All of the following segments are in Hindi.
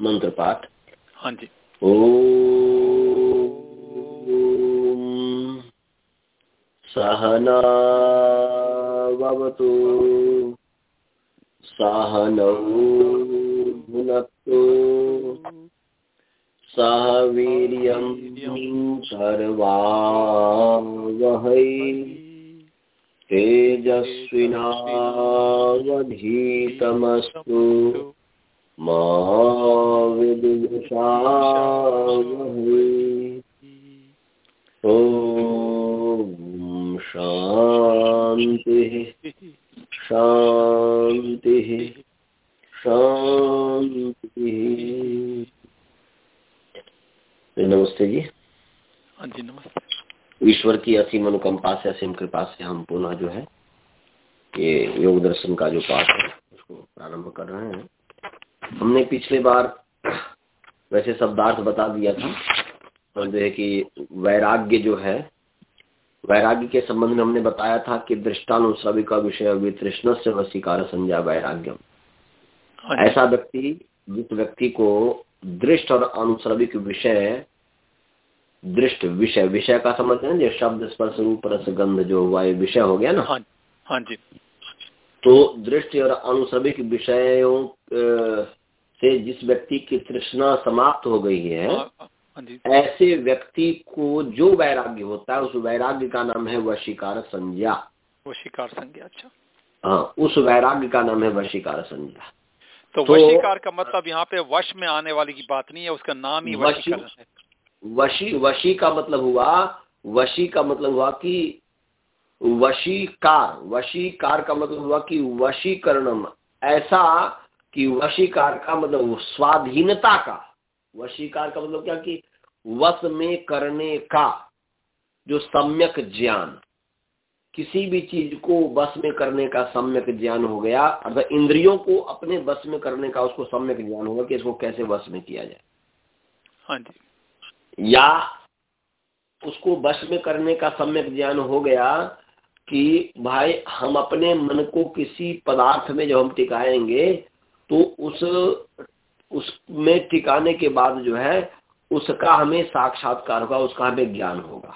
मंत्र पाठ हाँ जी। ओ सहनावतु सहनौ भुनक्तु सह वीर्यं सर्वावहै तेजस्विनावधीतमस्तु। मा विदुषावहै ॐ शान्तिः। शान्तिः। शान्तिः नमस्ते जी। हाँ जी नमस्ते। ईश्वर की असीम अनुकंपा से असीम कृपा से हम पुनः जो है ये योग दर्शन का जो पाठ है उसको प्रारंभ कर रहे हैं। हमने पिछले बार वैसे शब्दार्थ बता दिया था। और जो है कि वैराग्य जो है वैराग्य के संबंध में हमने बताया था कि दृष्टानुश्रवी का विषय वितृष्ण से वशीकार संज्ञा वैराग्यम। हाँ ऐसा व्यक्ति जिस व्यक्ति को दृष्ट और अनुश्रविक विषय दृष्ट विषय विषय का समझ है जो शब्द स्पर्श रूप रस गंध जो हुआ ये विषय हो गया ना? हाँ हाँ जी। तो दृष्टि और अनुश्रविक विषयों से जिस व्यक्ति की तृष्णा समाप्त हो गई है हाँ हाँ जी। ऐसे व्यक्ति को जो वैराग्य होता है उस वैराग्य का नाम है वशीकार संज्ञा। वो शिकार संज्ञा अच्छा। हाँ उस वैराग्य का नाम है वशीकार संज्ञा। तो, तो- वशीकार का मतलब यहाँ पे वश में आने वाली की बात नहीं है उसका नाम ही वशी- वशी वशी का मतलब हुआ वशी का मतलब हुआ कि वशीकार वशीकार का मतलब हुआ कि वशीकरणम। ऐसा कि वशीकार का मतलब स्वाधीनता का। वशीकार का मतलब क्या? कि वश में करने का जो सम्यक ज्ञान। किसी भी चीज़ को बस में करने का सम्यक ज्ञान हो गया अर्थात इंद्रियों को अपने बस में करने का उसको सम्यक ज्ञान होगा कि इसको कैसे बस में किया जाए। हाँ जी। या उसको वश में करने का सम्यक ज्ञान हो गया कि भाई हम अपने मन को किसी पदार्थ में जब हम टिकाएँगे तो उस उसमें टिकाने के बाद जो है उसका हमें साक्षात्कार होगा उसका हमें ज्ञान होगा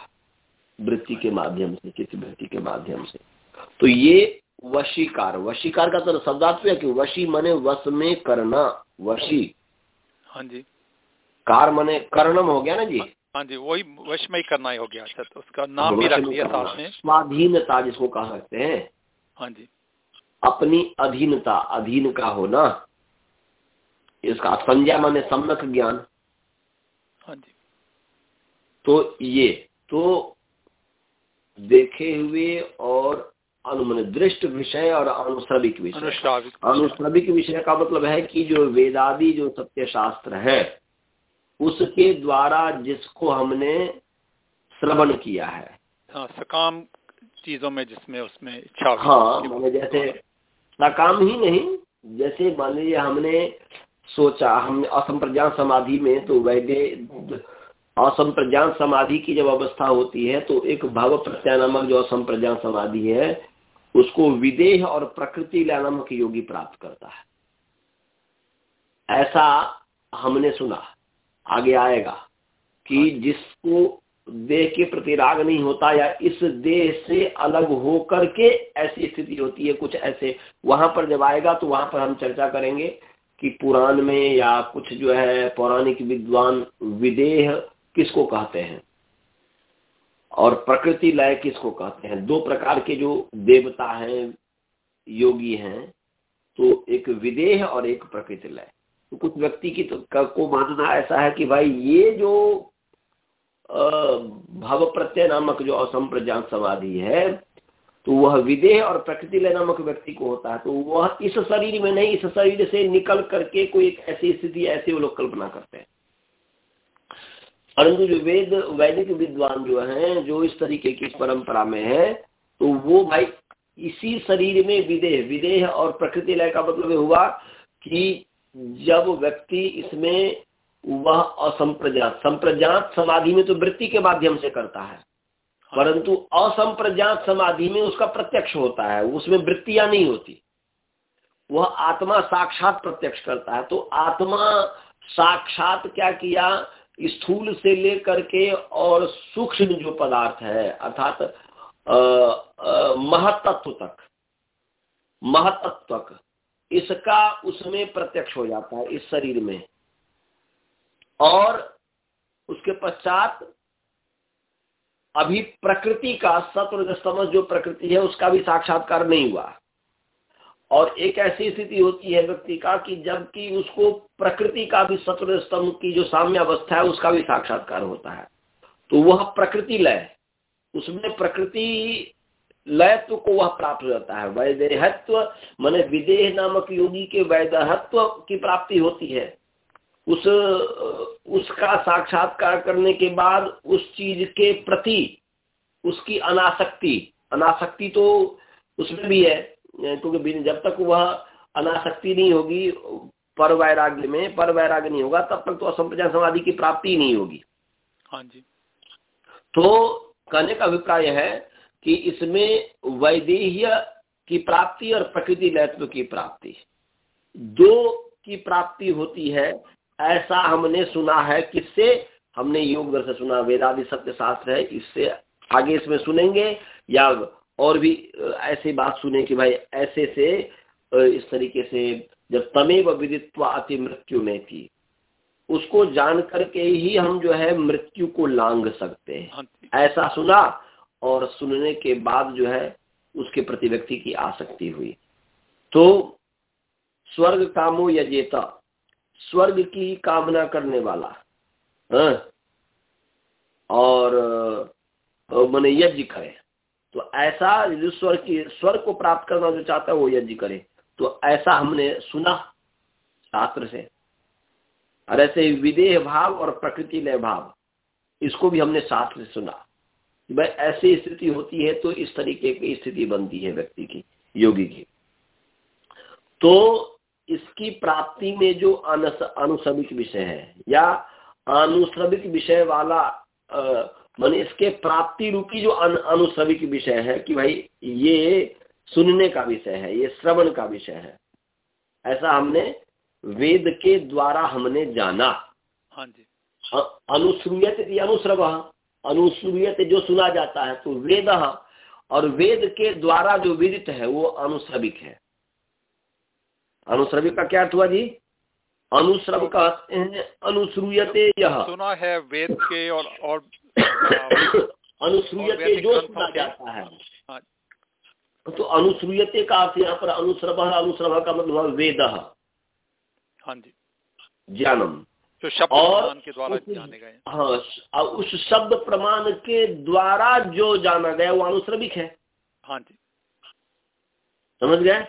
वृत्ति के माध्यम से चित्त वृत्ति के माध्यम से। तो ये वशीकार वशीकार का तो शब्दार्थ है कि वशी मने वश में करना वशी। हाँ जी। कार मने कर्णम हो गया ना जी? हाँ जी वही वश में ही करना ही हो गया अच्छा तो उसका नाम भी रख दिया साथ में स्वाधीनता जिसको कह सकते हैं। हाँ जी। अपनी अधीनता अधीन का होना। इसका संज्ञा माने सम्यक ज्ञान। हाँ जी। तो ये तो देखे हुए और अनुमान दृष्ट विषय और अनुश्रविक विषय। अनुश्राविक अनुश्रविक विषय का मतलब है कि जो वेदादि जो सत्य शास्त्र है उसके द्वारा जिसको हमने श्रवण किया है। हाँ सकाम चीज़ों में जिसमें उसमें इच्छा हाँ। उसकी जैसे ही नहीं। जैसे मान लीजिए हमने सोचा हमने असंप्रज्ञान समाधि में तो वैदे असंप्रज्ञान समाधि की जब अवस्था होती है तो एक भाव प्रत्याय नामक जो असंप्रज्ञान समाधि है उसको विदेह और प्रकृति नामक योगी प्राप्त करता है। ऐसा हमने सुना। आगे आएगा कि जिसको देह के प्रति राग नहीं होता या इस देह से अलग हो करके ऐसी स्थिति होती है, कुछ ऐसे। वहाँ पर जब आएगा तो वहाँ पर हम चर्चा करेंगे कि पुराण में या कुछ जो है पौराणिक विद्वान विदेह किसको कहते हैं और प्रकृति लय किसको कहते हैं। दो प्रकार के जो देवता हैं, योगी हैं तो एक विदेह और एक प्रकृति लय। तो कुछ व्यक्ति की तो को मानना ऐसा है कि भाई ये जो भव प्रत्यय नामक जो असंप्रज्ञात समाधि है तो वह विदेह और प्रकृति लय नामक व्यक्ति को होता है। तो वह इस शरीर में नहीं, इस शरीर से निकल करके कोई एक ऐसी स्थिति, ऐसी वो लोग कल्पना करते हैं। परंतु जो वेद, वैदिक विद्वान जो हैं, जो इस तरीके की परंपरा में है तो वो भाई इसी शरीर में विदेह विदेह और प्रकृति लय का मतलब हुआ कि जब व्यक्ति इसमें वह असंप्रजात संप्रजात समाधि में तो वृत्ति के माध्यम से करता है। परंतु असंप्रजात समाधि में उसका प्रत्यक्ष होता है। उसमें वृत्तियाँ नहीं होती। वह आत्मा साक्षात प्रत्यक्ष करता है। तो आत्मा साक्षात क्या किया? स्थूल से लेकर के और सूक्ष्म जो पदार्थ है, अर्थात महतत्व तक महतत्व तक, इसका उसमें प्रत्यक्ष हो जाता है, इस शरीर में। और उसके पश्चात अभी प्रकृति का सत्व समझ जो प्रकृति है, उसका भी साक्षात्कार नहीं हुआ। और एक ऐसी स्थिति होती है व्यक्ति का कि जबकि उसको प्रकृति का भी सत्व स्तंभ की जो साम्य अवस्था है, उसका भी साक्षात्कार होता है। तो वह प्रकृति लय, उसमें प्रकृति लयत्व को वह प्राप्त हो जाता है। वैदेहत्व, मैंने विदेह नामक योगी के वैदहत्व की प्राप्ति होती है। उस उसका साक्षात्कार करने के बाद उस चीज़ के प्रति उसकी अनासक्ति अनासक्ति तो उसमें भी है क्योंकि जब तक वह अनासक्ति नहीं होगी पर वैराग्य में पर वैराग्य नहीं होगा तब तक तो असंप्रचार समाधि की प्राप्ति नहीं होगी। हाँ जी। तो कहने का अभिप्राय है कि इसमें वैदेह्य की प्राप्ति और प्रकृति लयत्व की प्राप्ति दो की प्राप्ति होती है ऐसा हमने सुना है किससे? हमने योग से सुना वेदादि सत्य शास्त्र है इससे आगे इसमें सुनेंगे या और भी ऐसी बात सुने कि भाई ऐसे से इस तरीके से जब तमेव विदित्व अति मृत्यु में थी। उसको जान करके ही हम जो है मृत्यु को लांग सकते हैं। हाँ ऐसा सुना और सुनने के बाद जो है उसके प्रति व्यक्ति की आसक्ति हुई। तो स्वर्ग कामो यजेता स्वर्ग की कामना करने वाला। हाँ? और मैंने यज्ञ करे। तो ऐसा जो स्वर्ग की स्वर्ग को प्राप्त करना जो चाहता है वो यज्ञ करे। तो ऐसा हमने सुना शास्त्र से। और ऐसे विदेह भाव और प्रकृति लय भाव, इसको भी हमने शास्त्र से सुना। कि भाई ऐसी स्थिति होती है तो इस तरीके की स्थिति बनती है व्यक्ति की, योगी की। तो इसकी प्राप्ति में जो अनुसमिक विषय है या अनुश्रविक विषय वाला मान इसके प्राप्ति रूपी जो अनुश्रविक विषय है कि भाई ये सुनने का विषय है ये श्रवण का विषय है। ऐसा हमने वेद के द्वारा हमने जाना। हाँ जी। अनुश्रूयत अनुश्रव। अनुश्रूयत जो सुना जाता है तो वेद। और वेद के द्वारा जो विदित है वो अनुश्रविक है। अनुश्रविक का क्या अर्थ हुआ जी? अनुश्रव का अनुश्रूयते यह सुना है वेद के और और अनुश्रूयते जो सुना जाता है। हाँ। तो अनुश्रूयते का अर्थ यहाँ पर अनुश्रव अनुश्रव का मतलब वेद। हाँ जी। ज्ञानम। तो शब्द और के द्वारा जाने गए। हाँ उस शब्द प्रमाण के द्वारा जो जाना गया वो अनुश्रविक है। हाँ जी। समझ गए?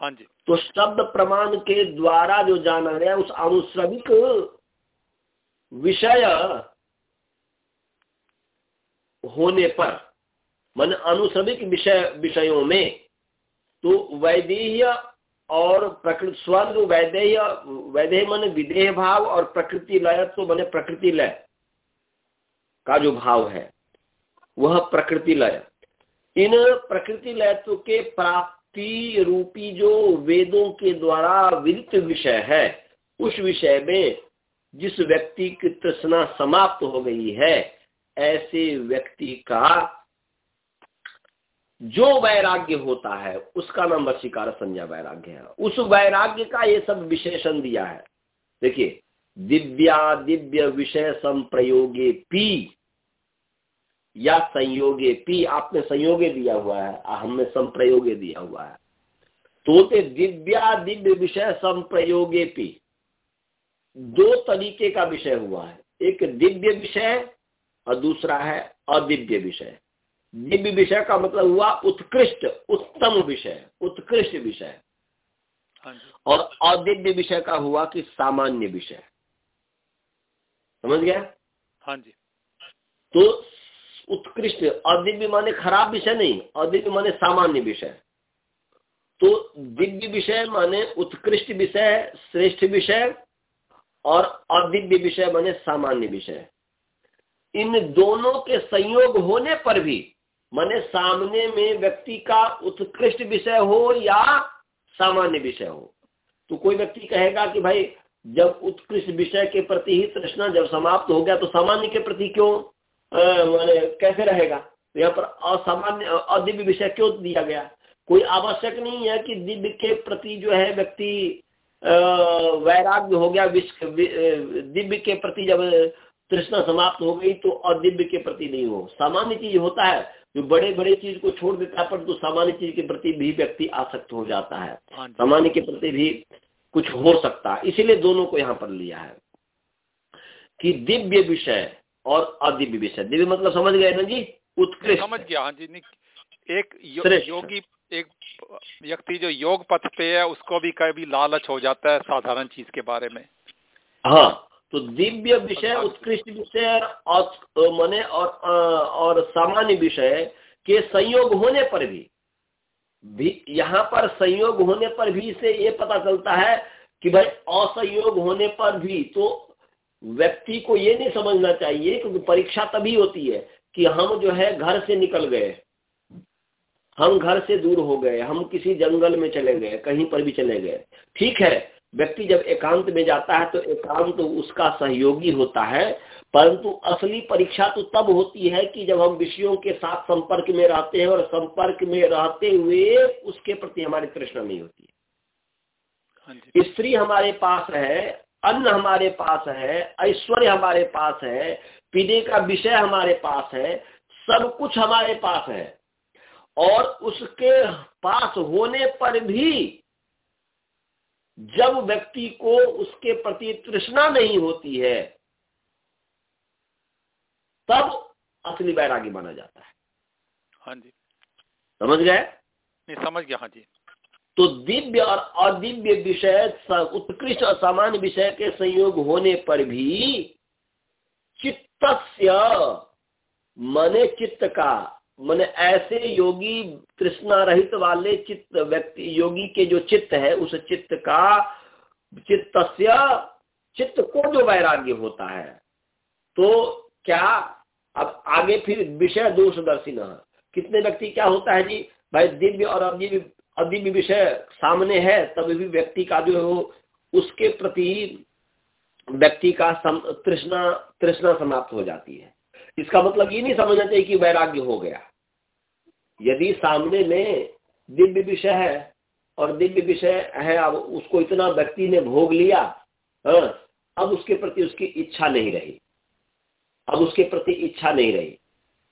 हाँ जी। तो शब्द प्रमाण के द्वारा जो जाना गया उस अनुश्रविक विषय होने पर, मन अनुश्रविक विषय, विषयों में तो वैदेह्य और प्रकृति स्वर्ग वैदेह्य वैदेह मन विदेह भाव और प्रकृति लय तो बने प्रकृति लय का जो भाव है, वह प्रकृति लय। इन प्रकृति लयत्व के प्राप्त मुक्ति रूपी जो वेदों के द्वारा विदित विषय है, उस विषय में जिस व्यक्ति की तृष्णा समाप्त हो गई है, ऐसे व्यक्ति का जो वैराग्य होता है, उसका नाम वशीकार संज्ञा वैराग्य है। उस वैराग्य का ये सब विशेषण दिया है। देखिए, दिव्या दिव्य विषय संप्रयोगे पी या संयोगे पी आपने संयोगे दिया हुआ है हमने संप्रयोगे दिया हुआ है। तो दिव्या दिव्य विषय संप्रयोगे पी। दो तरीके का विषय हुआ है एक दिव्य विषय और दूसरा है अदिव्य विषय। दिव्य विषय का मतलब हुआ उत्कृष्ट उत्तम विषय उत्कृष्ट विषय। हाँ और अदिव्य विषय का हुआ कि सामान्य विषय। समझ गया? हाँ जी। तो उत्कृष्ट अदिव्य माने खराब विषय नहीं अदिव्य माने सामान्य विषय। तो दिव्य विषय माने उत्कृष्ट विषय, श्रेष्ठ विषय और अदिव्य विषय माने सामान्य विषय। इन दोनों के संयोग होने पर भी, माने सामने में व्यक्ति का उत्कृष्ट विषय हो या सामान्य विषय हो। तो कोई व्यक्ति कहेगा कि भाई, जब उत्कृष्ट विषय के प्रति ही तृष्णा जब समाप्त हो गया तो सामान्य के प्रति क्यों? मैंने कैसे रहेगा? तो यहाँ पर असामान्य अदिव्य विषय क्यों दिया गया? कोई आवश्यक नहीं है कि दिव्य के प्रति जो है व्यक्ति वैराग्य हो गया दिव्य के प्रति जब तृष्णा समाप्त हो गई तो अदिव्य के प्रति नहीं हो। सामान्य चीज़ होता है जो बड़े बड़े चीज़ को छोड़ देता है पर तो सामान्य चीज़ के प्रति भी व्यक्ति आसक्त हो जाता है। हाँ सामान्य के प्रति भी कुछ हो सकता है। इसीलिए दोनों को यहाँ पर लिया है कि दिव्य विषय और अदिव्य विषय दिव्य मतलब समझ गए ना जी? उत्कृष्ट। समझ गया हाँ जी एक यो, योगी एक व्यक्ति जो योग पथ पे है उसको भी कभी लालच हो जाता है साधारण चीज़ के बारे में। हाँ तो दिव्य विषय उत्कृष्ट विषय और मने और और सामान्य विषय के संयोग होने पर भी भी यहाँ पर संयोग होने पर भी से ये पता चलता है कि भाई असंयोग होने पर भी तो व्यक्ति को ये नहीं समझना चाहिए क्योंकि परीक्षा तभी होती है कि हम जो है घर से निकल गए। हम घर से दूर हो गए हम किसी जंगल में चले गए कहीं पर भी चले गए। ठीक है व्यक्ति जब एकांत में जाता है तो एकांत तो उसका सहयोगी होता है परंतु असली परीक्षा तो तब होती है कि जब हम विषयों के साथ संपर्क में रहते हैं और संपर्क में रहते हुए उसके प्रति हमारी तृष्णा नहीं होती है। स्त्री हमारे पास है अन्न हमारे पास है ऐश्वर्य हमारे पास है पीने का विषय हमारे पास है सब कुछ हमारे पास है। और उसके पास होने पर भी जब व्यक्ति को उसके प्रति तृष्णा नहीं होती है तब असली बैरागी माना जाता है। हाँ जी। समझ गए? नहीं समझ गया हाँ जी। तो दिव्य और अदिव्य विषय उत्कृष्ट और सामान्य विषय के संयोग होने पर भी चित्त मने चित्त का, मन ऐसे योगी तृष्णा रहित वाले चित्त व्यक्ति, योगी के जो चित्त है, उस चित्त का चित्त चित्त को जो वैराग्य होता है। तो क्या, अब आगे फिर विषय दोष न कितने व्यक्ति क्या होता है जी? भाई दिव्य और अदिव्य अदिव्य विषय सामने है तब भी व्यक्ति का जो है उसके प्रति व्यक्ति का तृष्णा तृष्णा समाप्त हो जाती है। इसका मतलब ये नहीं समझना चाहिए कि वैराग्य हो गया। यदि सामने में दिव्य विषय है और दिव्य विषय है, अब उसको इतना व्यक्ति ने भोग लिया हाँ अब उसके प्रति उसकी इच्छा नहीं रही। अब उसके प्रति इच्छा नहीं रही।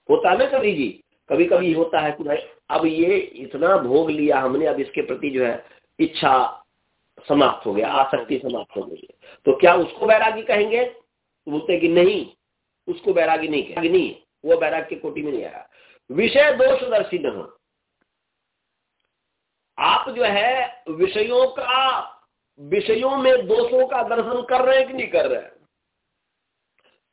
होता ना कभी जी? कभी कभी होता है कि भाई, अब ये इतना भोग लिया हमने, अब इसके प्रति जो है, इच्छा समाप्त हो गया, आसक्ति समाप्त हो गई तो क्या उसको बैरागी कहेंगे? तो बोलते कि नहीं, उसको बैरागी नहीं कहेंगे। नहीं, वो बैराग की कोटि में नहीं आया। विषय दोष दर्शी हो। आप जो है, विषयों का, विषयों में दोषों का दर्शन कर रहे हैं कि नहीं कर रहे हैं?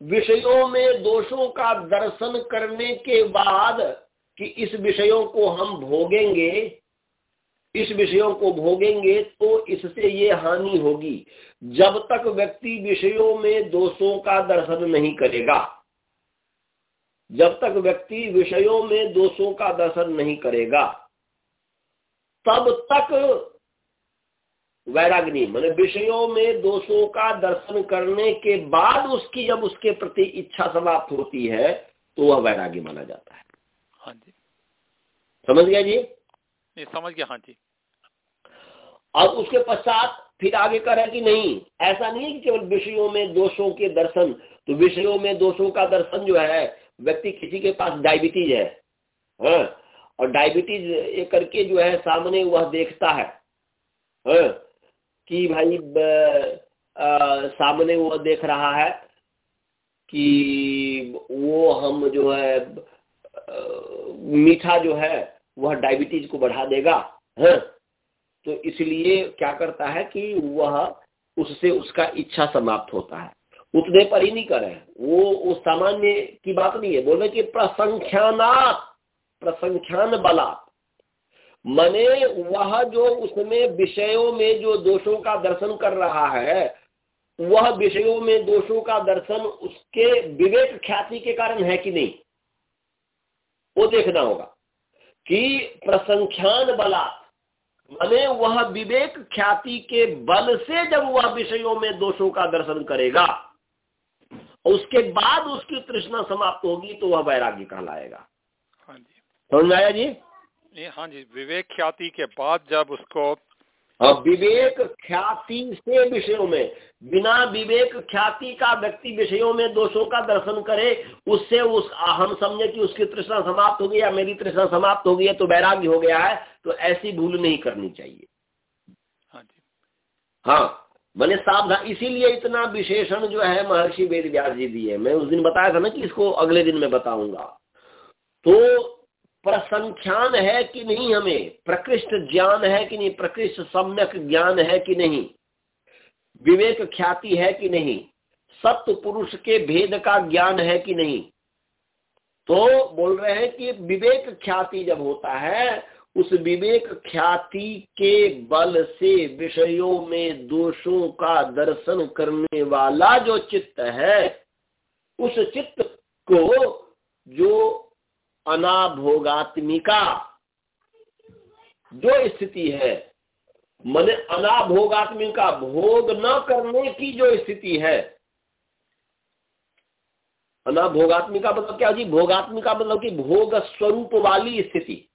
विषयों में दोषों का दर्शन करने के बाद कि इस विषयों को हम भोगेंगे, इस विषयों को भोगेंगे तो इससे ये हानि होगी। जब तक व्यक्ति विषयों में दोषों का दर्शन नहीं करेगा, जब तक व्यक्ति विषयों में दोषों का दर्शन नहीं करेगा, तब तक वैराग्नि, मैंने विषयों में दोषों का दर्शन करने के बाद उसकी जब उसके प्रति इच्छा समाप्त होती है तो वह वैराग्य माना जाता है। हाँ जी समझ गया जी ये समझ गया हाँ जी अब उसके पश्चात फिर आगे करें कि नहीं ऐसा नहीं है कि केवल विषयों में दोषों के दर्शन तो विषयों में दोषों का दर्शन जो है व्यक्ति किसी के पास डायबिटीज़ है हाँ? और डायबिटीज़ ये करके जो है सामने वह देखता है हाँ? कि भाई ब, आ, सामने वह देख रहा है कि वो हम जो है मीठा जो है, वह डायबिटीज़ को बढ़ा देगा, है? हाँ? तो इसलिए क्या करता है कि वह उससे उसका इच्छा समाप्त होता है। उतने पर ही नहीं करे। वो वो सामान्य की बात नहीं है। बोले कि प्रसंख्याना प्रसंख्यान बला मने वह जो उसमें विषयों में जो दोषों का दर्शन कर रहा है, वह विषयों में दोषों का दर्शन उसके विवेक ख्याति के कारण है कि नहीं? वो देखना होगा कि प्रसंख्यान बला माने वह विवेक ख्याति के बल से जब वह विषयों में दोषों का दर्शन करेगा उसके बाद उसकी तृष्णा समाप्त होगी तो वह वैराग्य कहलाएगा। हाँ जी। समझ आया जी? हाँ जी विवेक ख्याति के बाद जब उसको और विवेक ख्याति से विषयों में बिना विवेक ख्याति का व्यक्ति विषयों में दोषों का दर्शन करे उससे उस हम समझे कि उसकी तृष्णा समाप्त हो गई या मेरी तृष्णा समाप्त हो गई है तो वैराग्य हो गया है तो ऐसी भूल नहीं करनी चाहिए। हाँ जी। हाँ मैंने सावधान इसीलिए इतना विशेषण जो है महर्षि वेद व्यास जी दिए मैं उस दिन बताया था ना कि इसको अगले दिन में बताऊँगा। तो प्रसंख्यान है कि नहीं हमें? प्रकृष्ट ज्ञान है कि नहीं? प्रकृष्ट सम्यक ज्ञान है कि नहीं? विवेक ख्याति है कि नहीं? सत्य पुरुष के भेद का ज्ञान है कि नहीं? तो बोल रहे हैं कि विवेक ख्याति जब होता है, उस विवेक ख्याति के बल से विषयों में दोषों का दर्शन करने वाला जो चित्त है, उस चित्त को जो अनाभोगात्मिका। जो स्थिति है मन अनाभोगात्मिका भोग न करने की जो स्थिति है। अनाभोगात्मिका मतलब क्या जी? भोगात्मिका मतलब कि भोग स्वरूप वाली स्थिति।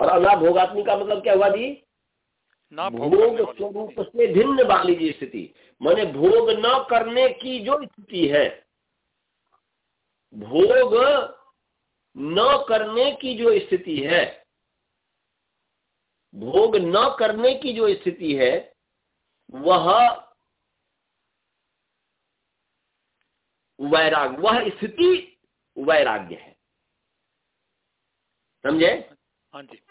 और अनाभोगात्मिका मतलब क्या हुआ जी? भोग स्वरूप से भिन्न वाली जी स्थिति। मैंने भोग न करने की जो स्थिति है भोग न करने की जो स्थिति है भोग न करने की जो स्थिति है वह वैराग वह स्थिति वैराग्य है। समझे? हाँ जी।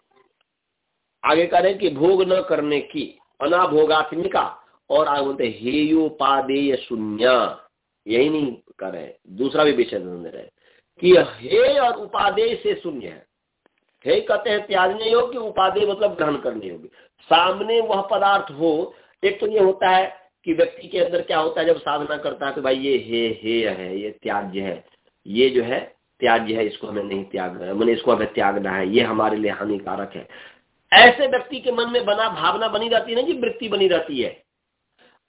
आगे करें कि भोग न करने की अनाभोगात्मिका और आगे बोलते हेयोपादेय शून्य। यही नहीं कर रहे दूसरा भी विषय रहे कि हे और उपादेय से शून्य है। हे कहते हैं त्यागने योग्य, उपादेय मतलब ग्रहण करने योग्य। सामने वह पदार्थ हो, एक तो ये होता है कि व्यक्ति के अंदर क्या होता है, जब साधना करता है तो भाई ये हे हे है, ये त्याज्य है, ये जो है त्याज्य है, इसको हमें नहीं त्याग, मैंने इसको हमें त्यागना है, ये हमारे लिए हानिकारक है। ऐसे व्यक्ति के मन में बना, भावना बनी रहती है ना कि वृत्ति बनी रहती है।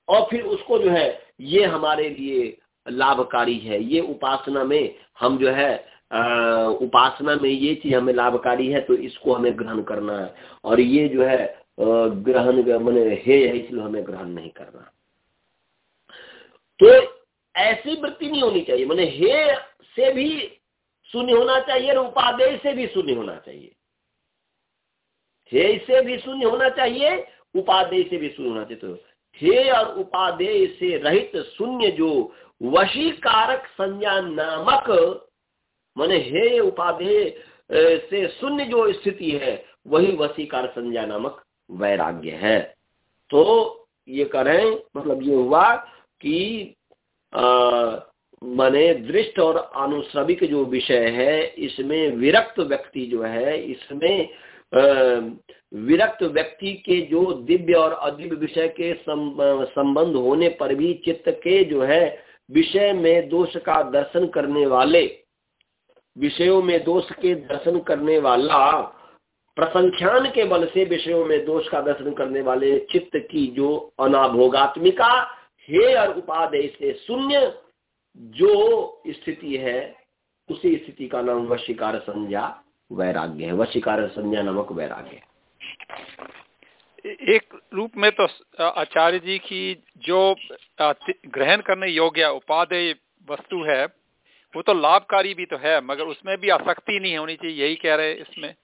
और फिर उसको जो है, ये हमारे लिए लाभकारी है। ये उपासना में हम जो है उपासना में ये चीज़ हमें लाभकारी है तो इसको हमें ग्रहण करना है। और ये जो है ग्रहण मैंने हे है, इसलिए हमें ग्रहण नहीं करना। तो ऐसी वृत्ति नहीं होनी चाहिए। मैंने हे से भी शून्य होना चाहिए और उपादेय से भी शून्य होना चाहिए। हे से भी शून्य होना चाहिए, उपादेय से भी शून्य होना चाहिए। तो हे और उपादेय से रहित शून्य जो वशीकारक संज्ञा नामक, माने हे उपाधेय से शून्य जो स्थिति है, वही वशीकार संज्ञा नामक वैराग्य है। तो ये करें मतलब ये हुआ कि मने दृष्ट और अनुश्रविक जो विषय है, इसमें विरक्त व्यक्ति जो है, इसमें विरक्त व्यक्ति के जो दिव्य और अदिव्य विषय के संबंध होने पर भी चित्त के जो है, विषय में दोष का दर्शन करने वाले, विषयों में दोष के दर्शन करने वाला, प्रसंख्यान के बल से विषयों में दोष का दर्शन करने वाले चित्त की जो अनाभोगात्मिका, हे और उपादेय से शून्य जो स्थिति है, उसी स्थिति का नाम वशिकार संज्ञा वैराग्य है। वशिकार संज्ञा नामक वैराग्य एक रूप में तो आचार्य जी की जो ग्रहण करने योग्य उपादेय वस्तु है, वो तो लाभकारी भी तो है, मगर उसमें भी आसक्ति नहीं होनी चाहिए, यही कह रहे हैं इसमें।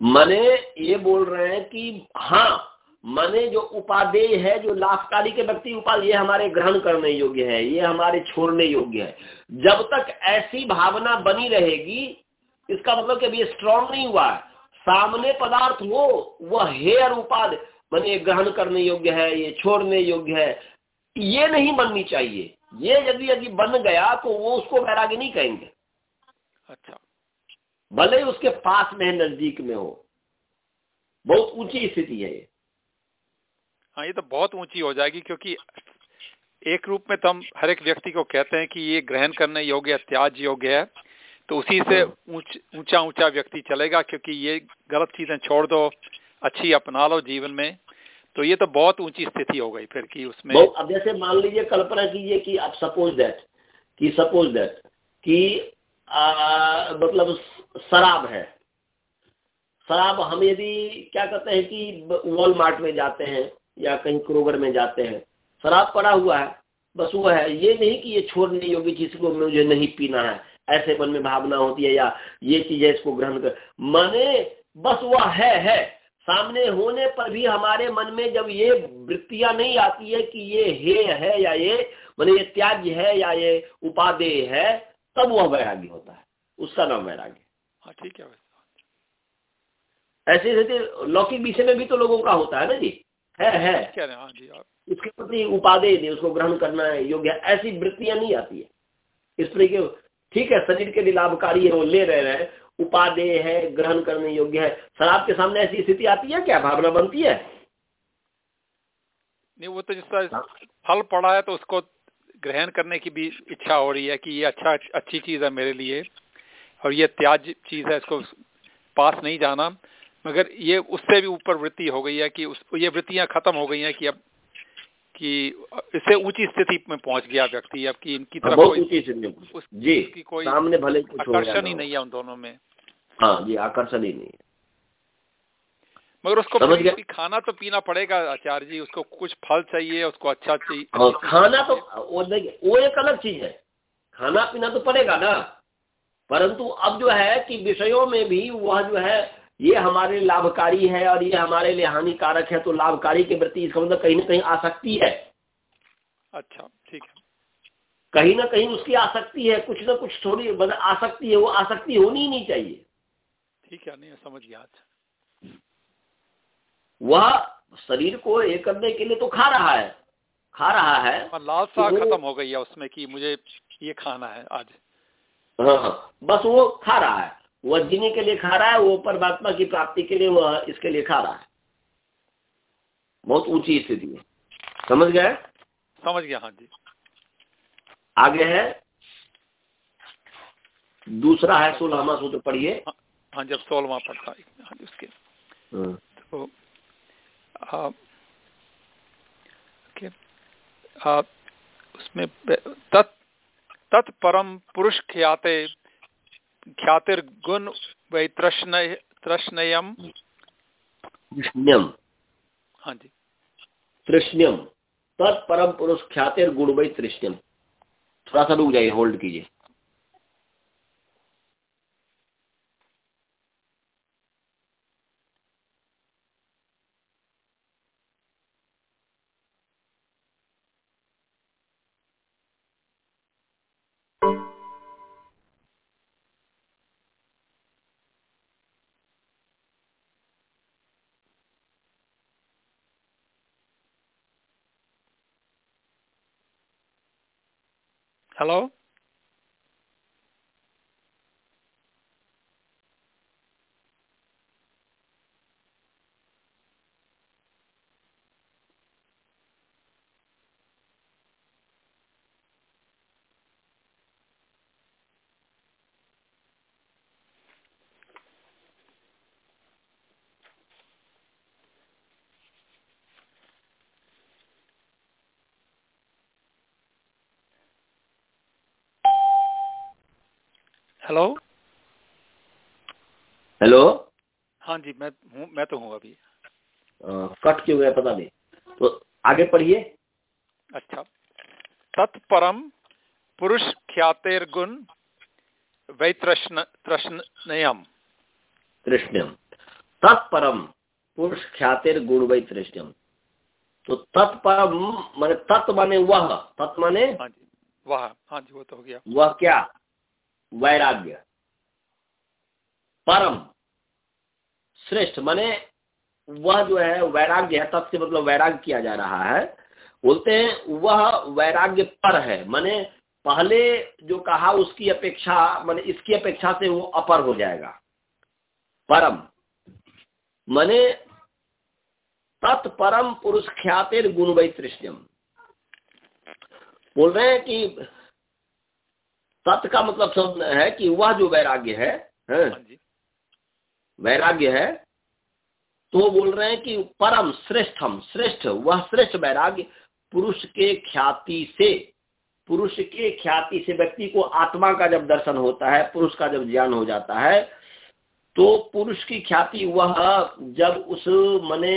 मने ये बोल रहे हैं कि हाँ मने जो उपादेय है, जो लाभकारी के व्यक्ति उपाधेय हमारे ग्रहण करने योग्य है, ये हमारे छोड़ने योग्य है। जब तक ऐसी भावना बनी रहेगी, इसका मतलब कि अभी स्ट्रांग नहीं हुआ है। सामने पदार्थ हो वह हेयर उपाद मैंने ग्रहण करने योग्य है ये छोड़ने योग्य है ये नहीं बननी चाहिए। ये यदि यदि बन गया तो वो उसको वैराग्य नहीं कहेंगे। अच्छा। भले ही उसके पास में नज़दीक में हो। बहुत ऊँची स्थिति है ये। हाँ ये तो बहुत ऊँची हो जाएगी क्योंकि एक रूप में तो हम हर एक व्यक्ति को कहते हैं कि ये ग्रहण करने योग्य त्याज योग्य है। तो उसी से हाँ। ऊँचा ऊँचा व्यक्ति चलेगा क्योंकि ये गलत चीज़ें छोड़ दो अच्छी अपना लो जीवन में। तो ये तो बहुत ऊँची स्थिति हो गई फिर कि उसमें अब जैसे मान लीजिए कल्पना कीजिए कि आप सपोज़ दैट कि सपोज़ दैट कि मतलब शराब है। शराब हम यदि क्या कहते हैं कि वॉलमार्ट में जाते हैं या कहीं क्रोगर में जाते हैं शराब पड़ा हुआ है बस वो है। ये नहीं कि ये छोड़ने योग्य चीज़ को मुझे नहीं पीना है। ऐसे मन में भावना होती है या ये चीज़ है इसको ग्रहण कर। माने बस वह है है। सामने होने पर भी हमारे मन में जब ये वृत्तियाँ नहीं आती है कि ये हे है या ये मैंने ये त्याज्य है या ये उपादेय है तब वह वैराग्य होता है। उसका नाम वैराग्य। हाँ ठीक है ऐसे स्थिति लौकिक विषय में भी तो लोगों का होता है ना जी। है है। हाँ जी इसके प्रति उपादेय नहीं उसको ग्रहण करना है योग्य ऐसी वृत्तियाँ नहीं आती है। इस तरह के ठीक है, शरीर के लिए लाभकारी है वो ले रहे हैं, उपादेय है, ग्रहण करने योग्य है। शराब के सामने ऐसी स्थिति आती है क्या? भावना बनती है? नहीं, वो तो जिसका। फल पड़ा है तो उसको ग्रहण करने की भी इच्छा हो रही है कि ये अच्छा अच्छी चीज़ है मेरे लिए, और ये त्याज चीज़ है, इसको पास नहीं जाना। मगर ये, उससे भी ऊपर वृत्ति हो गई है कि उस, ये वृत्तियाँ खत्म हो गई हैं कि अब कि इससे ऊँची स्थिति में पहुँच गया व्यक्ति अब कि इनकी तरफ़ कोई उस, जी की कोई सामने भले कुछ आकर्षण ही नहीं है उन दोनों में। हाँ जी आकर्षण ही नहीं है। मगर उसको समझ गया? खाना तो पीना पड़ेगा आचार्य जी उसको कुछ फल चाहिए उसको अच्छा चाहिए हाँ, खाना तो वो देखिए वो एक अलग चीज़ है। खाना पीना तो पड़ेगा ना। परंतु अब जो है कि विषयों में भी वह जो है ये हमारे लाभकारी है और ये हमारे लिए हानिकारक है तो लाभकारी के प्रति इसका मतलब कहीं ना कहीं आसक्ति है। अच्छा ठीक है। कहीं ना कहीं उसकी आसक्ति है कुछ ना कुछ थोड़ी मतलब आसक्ति है वो आसक्ति होनी ही नहीं चाहिए। ठीक है नहीं समझ गया। अच्छा वह शरीर को एक करने के लिए तो खा रहा है खा रहा है लालसा तो खत्म हो गई है उसमें कि मुझे ये खाना है आज। हाँ, हाँ बस वो खा रहा है। वह जीने के लिए खा रहा है वो परमात्मा की प्राप्ति के लिए वह इसके लिए खा रहा है। बहुत ऊँची स्थिति है। समझ गए? समझ गया हाँ जी। आगे है। दूसरा है सोलहवा सूत्र पढ़िए। हाँ, हाँ जब सोलवा पढ़ता है। हाँ उसके। हाँ। तो आ, आ, उसमें तत् तत्परम पुरुष ख्याते ख्यातिर्गुण वै तृष्ण तृष्णयम तृष्ण्यम हाँ जी। तृष्ण्यम तत्परम पुरुष ख्यातिर गुण वै तृष्ण्यम थोड़ा सा रुक जाइए होल्ड कीजिए। Hello? हेलो हेलो हाँ जी मैं हूँ मैं तो हूँ अभी। आ, कट क्यों गया पता नहीं। तो आगे पढ़िए। अच्छा। तत्परम पुरुष ख्यातेर गुण वै तृष्ण तृष्णयम। तत्परम पुरुष ख्यातेर गुण वै तृष्ण्यम। तो तत्परम माने तत्व माने वह। तत्व माने हाँ जी वह। हाँ जी वो तो हो गया। वह क्या? वैराग्य। परम श्रेष्ठ, माने वह जो है, वैराग्य है, तब से मतलब वैराग्य किया जा रहा है। बोलते हैं, वह वैराग्य पर है, माने पहले जो कहा उसकी अपेक्षा, माने इसकी अपेक्षा से वो अपर हो जाएगा। परम, माने तत्परम पुरुष ख्यातिर गुण वैतृष्यम बोल रहे हैं कि तत् का मतलब है कि वह जो वैराग्य है, है? हाँ वैराग्य है तो बोल रहे हैं कि परम श्रेष्ठम श्रेष्ठ वह श्रेष्ठ वैराग्य पुरुष के ख्याति से पुरुष के ख्याति से व्यक्ति को आत्मा का जब दर्शन होता है पुरुष का जब ज्ञान हो जाता है तो पुरुष की ख्याति वह जब उस मने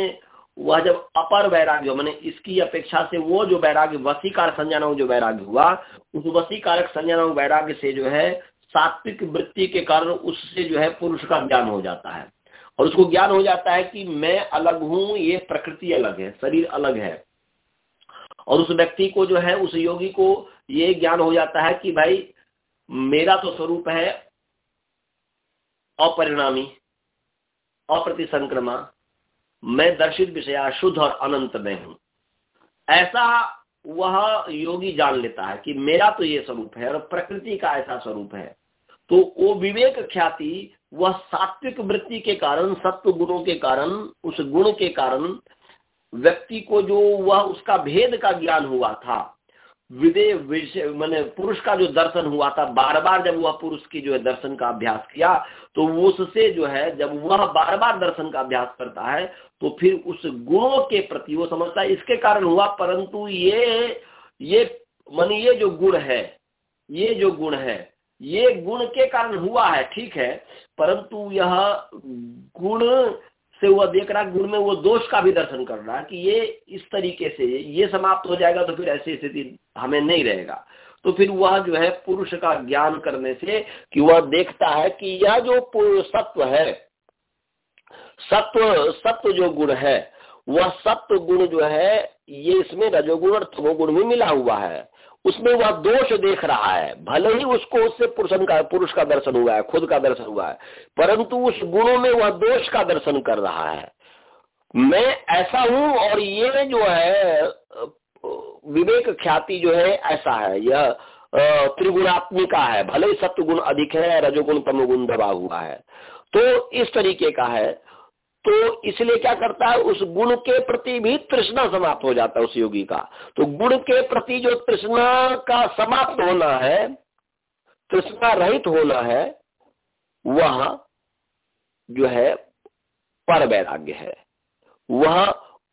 वह जब अपर वैराग्य मैंने इसकी अपेक्षा से वो जो वैराग्य वसीकार संज्ञान जो वैराग्य हुआ, उस वसीकारक संज्ञान वैराग्य से जो है, सात्विक वृत्ति के कारण उससे जो है पुरुष का ज्ञान हो जाता है। और उसको ज्ञान हो जाता है कि मैं अलग हूँ, ये प्रकृति अलग है, शरीर अलग है। और उस व्यक्ति को जो है, उस योगी को ये ज्ञान हो जाता है कि भाई, मेरा तो स्वरूप है अपरिणामी, अप्रतिसंक्रमा मैं दर्शित विषया शुद्ध और अनंत में हूँ। ऐसा वह योगी जान लेता है कि मेरा तो ये स्वरूप है और प्रकृति का ऐसा स्वरूप है। तो वो विवेक ख्याति, वह सात्विक वृत्ति के कारण, सत्व गुणों के कारण, उस गुण के कारण, व्यक्ति को जो वह उसका भेद का ज्ञान हुआ था विदे मैंने पुरुष का जो दर्शन हुआ था बार बार जब वह पुरुष की जो है दर्शन का अभ्यास किया तो उससे जो है, जब वह बार बार दर्शन का अभ्यास करता है तो फिर उस गुणों के प्रति, वो समझता है, इसके कारण हुआ, परंतु ये ये, मान ये जो गुण है, ये जो गुण है, ये गुण के कारण हुआ है, ठीक है, परंतु यह गुण से वह देख रहा है गुण में वो दोष का भी दर्शन कर रहा है कि ये इस तरीके से ये समाप्त हो जाएगा तो फिर ऐसी स्थिति हमें नहीं रहेगा। तो फिर वह जो है पुरुष का ज्ञान करने से कि वह देखता है कि यह जो सत्व है, सत्व सत्व जो गुण है, वह सत्व गुण जो है, ये इसमें रजोगुण और तमोगुण भी मिला हुआ है। उसमें वह दोष देख रहा है। भले ही उसको उससे पुरुष का पुरुष का दर्शन हुआ है, खुद का दर्शन हुआ है, परंतु उस गुणों में वह दोष का दर्शन कर रहा है। मैं ऐसा हूँ और ये जो है, विवेक ख्याति जो है, ऐसा है। यह त्रिगुणात्मिका है। भले ही सत्य गुण अधिक है, रजोगुण तमोगुण दबा हुआ है। तो इस तरीके का है। तो इसलिए क्या करता है? उस गुण के प्रति भी तृष्णा समाप्त हो जाता है उस योगी का। तो गुण के प्रति जो तृष्णा का समाप्त होना है तृष्णा रहित होना है वह जो है पर वैराग्य है। वह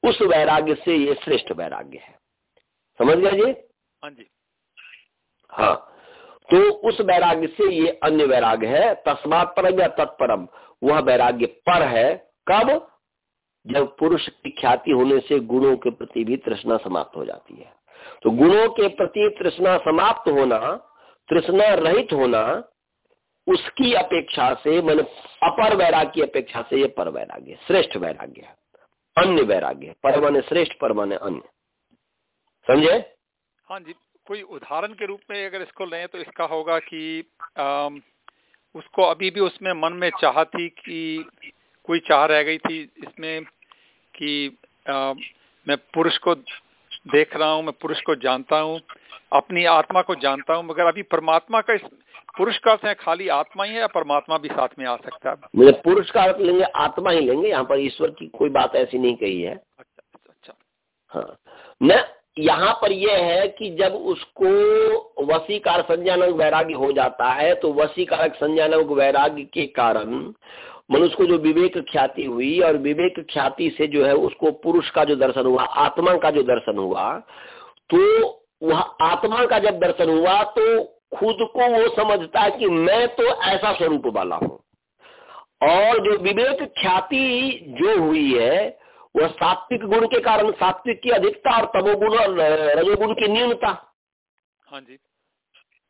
उस वैराग्य से ये श्रेष्ठ वैराग्य है। समझ गया जी? हाँ जी। हाँ। तो उस वैराग्य से ये अन्य वैराग्य है तस्मात परम या तत्परम वह वैराग्य पर है कब? जब पुरुष की ख्याति होने से गुणों के प्रति भी तृष्णा समाप्त हो जाती है। तो गुणों के प्रति तृष्णा समाप्त होना तृष्णा रहित होना उसकी अपेक्षा से मन अपर वैराग्य की अपेक्षा से ये पर वैराग्य श्रेष्ठ वैराग्य अन्य वैराग्य पर परमाने श्रेष्ठ पर परमाने अन्य। समझे? हाँ जी कोई उदाहरण के रूप में अगर इसको लें तो इसका होगा कि आ, उसको अभी भी उसमें मन में चाह थी कि कोई चाह रह गई थी इसमें कि आ, मैं पुरुष को देख रहा हूँ मैं पुरुष को जानता हूँ अपनी आत्मा को जानता हूँ मगर अभी परमात्मा का इस पुरुष का अर्थ है खाली आत्मा ही है या परमात्मा भी साथ में आ सकता है? मुझे पुरुष का अर्थ लेंगे आत्मा ही लेंगे यहाँ पर ईश्वर की कोई बात ऐसी नहीं कही है। अच्छा अच्छा, अच्छा। हाँ। न यहाँ पर यह है कि जब उसको वसीकार संज्ञानक वैराग्य हो जाता है तो वसीकारक संज्ञानक वैराग्य के कारण मनुष्य को जो विवेक ख्याति हुई और विवेक ख्याति से जो है उसको पुरुष का जो दर्शन हुआ, आत्मा का जो दर्शन हुआ तो वह आत्मा का जब दर्शन हुआ तो खुद को वो समझता है कि मैं तो ऐसा स्वरूप वाला हूँ। और जो विवेक ख्याति जो हुई है, वह सात्विक गुण के कारण सात्विक की अधिकता और तमोगुण और रजोगुण की न्यूनता। हाँ जी।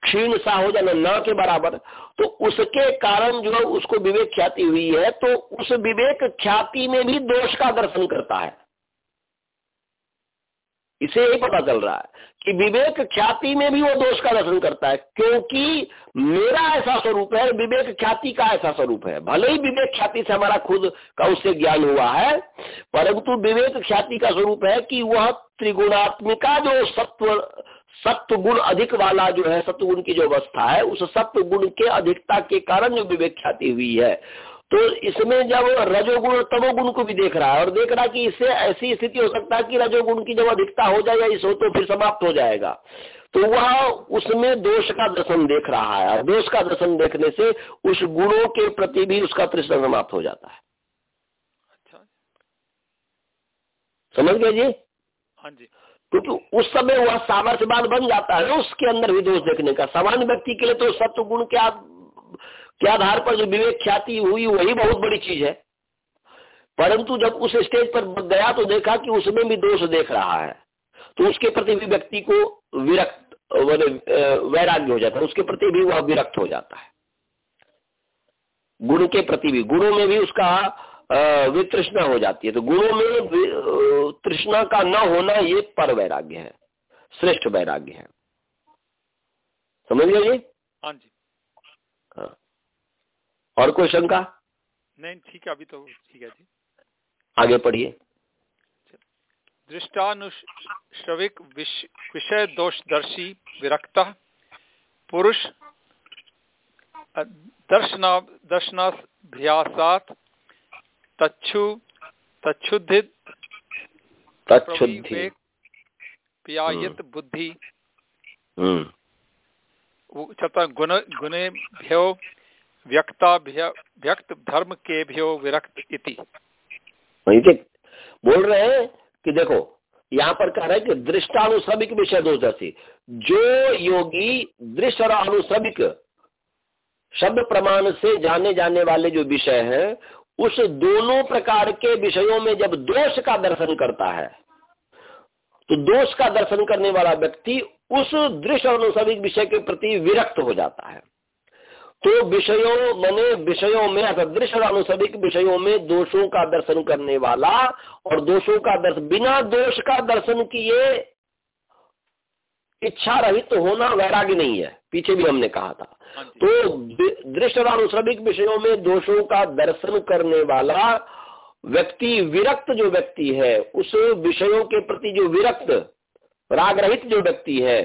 क्षीण सा हो जाना न के बराबर तो उसके कारण जो उसको विवेक ख्याति हुई है तो उस विवेक ख्याति में भी दोष का दर्शन करता है। इसे यही पता चल रहा है कि विवेक ख्याति में भी वो दोष का दर्शन करता है, क्योंकि मेरा ऐसा स्वरूप है, विवेक ख्याति का ऐसा स्वरूप है। भले ही विवेक ख्याति से हमारा खुद का उससे ज्ञान हुआ है, परंतु विवेक ख्याति का स्वरूप है कि वह त्रिगुणात्मिका जो सत्व सत्व गुण अधिक वाला जो है सत्व गुण की जो अवस्था है उस सत्व गुण के अधिकता के कारण जो विवेक ख्याति हुई है। तो इसमें जब रजोगुण और तमोगुण को भी देख रहा है और देख रहा है कि इससे ऐसी स्थिति हो सकता है कि रजोगुण की जब अधिकता हो जाएगा इस हो तो फिर समाप्त हो जाएगा। तो वह उसमें दोष का दर्शन देख रहा है और दोष का दर्शन देखने से उस गुणों के प्रति भी उसका तृष्णा समाप्त हो जाता है। अच्छा। समझ गए जी? हाँ जी। क्योंकि उस समय वह सामर्थ्यवान बन जाता है, उसके अंदर भी दोष देखने का। सामान्य व्यक्ति के लिए तो सत्व गुण के के आधार पर जो विवेक ख्याति हुई, वही बहुत बड़ी चीज़ है। परंतु जब उस स्टेज पर गया तो देखा कि उसमें भी दोष देख रहा है। तो उसके प्रति भी व्यक्ति को विरक्त वैराग्य हो जाता है। उसके प्रति भी वह विरक्त हो जाता है। गुण के प्रति भी, गुणों में भी उसका वितृष्णा हो जाती है। तो गुणों में तृष्णा का न होना ये पर वैराग्य है श्रेष्ठ वैराग्य है। समझ गए जी? हाँ जी। हाँ। और कोई शंका? नहीं ठीक है अभी तो ठीक है जी। आगे पढ़िए। दृष्टानुश्रविक विषय दोषदर्शी विरक्त पुरुष दर्शना दर्शनाभ्यासात तच्छु तच्छुद्धि पियायत हम्म। बुद्धि हम्म। चलता गुण गुणे भ्यो व्यक्ता व्यक्त धर्म के भ्यो विरक्त इति बोल रहे हैं कि देखो यहाँ पर कह रहे हैं कि दृष्टानुश्रमिक विषय दोषदर्शी जो योगी दृश्य और अनुश्रमिक शब्द प्रमाण से जाने जाने वाले जो विषय हैं उस दोनों प्रकार के विषयों में जब दोष का दर्शन करता है तो दोष का दर्शन करने वाला व्यक्ति उस दृश्य अनुसविक विषय के प्रति विरक्त हो जाता है। तो विषयों, मने विषयों में अर्थात दृश्य अनुसविक विषयों में दोषों का दर्शन करने वाला और दोषों का दर्शन बिना दोष का दर्शन किए इच्छा रहित तो होना वैराग्य नहीं है। पीछे भी हमने कहा था। हाँ तो दृष्टानुश्रमिक विषयों में दोषों का दर्शन करने वाला व्यक्ति विरक्त जो व्यक्ति है उस विषयों के प्रति जो विरक्त राग रहित जो व्यक्ति है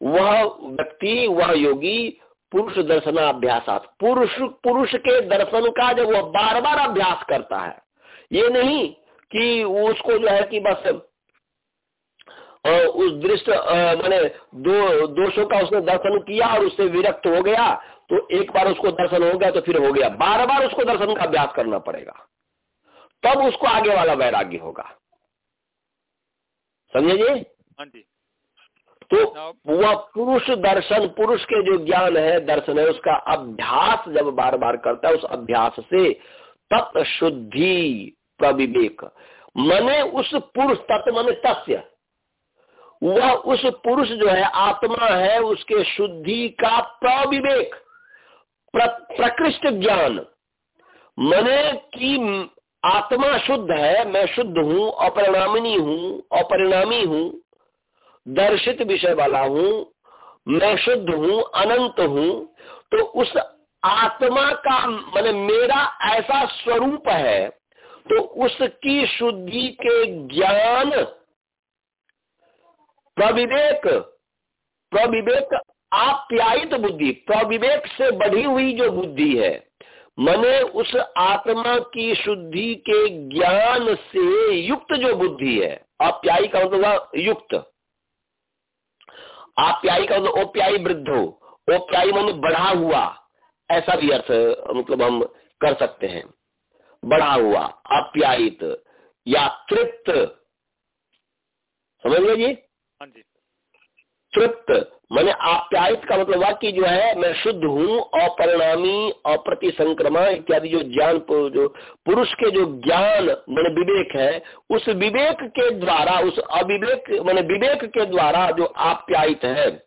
वह व्यक्ति वह योगी पुरुष दर्शनाभ्यासात पुरुष पुरुष के दर्शन का जब वह बार बार अभ्यास करता है ये नहीं कि उसको जो है कि बस उस दृष्ट मैंने दो दोषों का उसने दर्शन किया और उससे विरक्त हो गया तो एक बार उसको दर्शन हो गया तो फिर हो गया। बार बार उसको दर्शन का अभ्यास करना पड़ेगा। तब उसको आगे वाला वैराग्य होगा। समझे जी? हाँ जी। तो वह पुरुष दर्शन पुरुष के जो ज्ञान है दर्शन है उसका अभ्यास जब बार बार करता है उस अभ्यास से तत्व शुद्धि प्रविवेक। मने उस पुरुष तत्व मने तस्य वह उस पुरुष जो है आत्मा है उसके शुद्धि का प्रविवेक प्र, प्रकृष्ट ज्ञान। मने की आत्मा शुद्ध है मैं शुद्ध हूँ अपरिणामिनी हूँ अपरिणामी हूँ दर्शित विषय वाला हूँ मैं शुद्ध हूँ अनंत हूँ तो उस आत्मा का मैंने मेरा ऐसा स्वरूप है तो उसकी शुद्धि के ज्ञान प्रविवेक प्रविवेक आप्यायित बुद्धि, प्रविवेक से बढ़ी हुई जो बुद्धि है, मने उस आत्मा की शुद्धि के ज्ञान से युक्त जो बुद्धि है, आप्यायी का मतलब युक्त। आप्यायी का मतलब ओप्यायी वृद्धो ओप्यायी मन बढ़ा हुआ, ऐसा भी अर्थ मतलब हम कर सकते हैं। बढ़ा हुआ, आप्यायित या तृप्त समझ लीजिए हाँ जी। तृप्त। मैंने आप्यायित का मतलब वाक्य जो है, मैं शुद्ध हूँ, अपरिणामी अप्रति संक्रमण इत्यादि जो ज्ञान, जो पुरुष के जो ज्ञान, मैंने विवेक है, उस विवेक के द्वारा, उस अविवेक, मैंने विवेक के द्वारा जो आप्यायित है,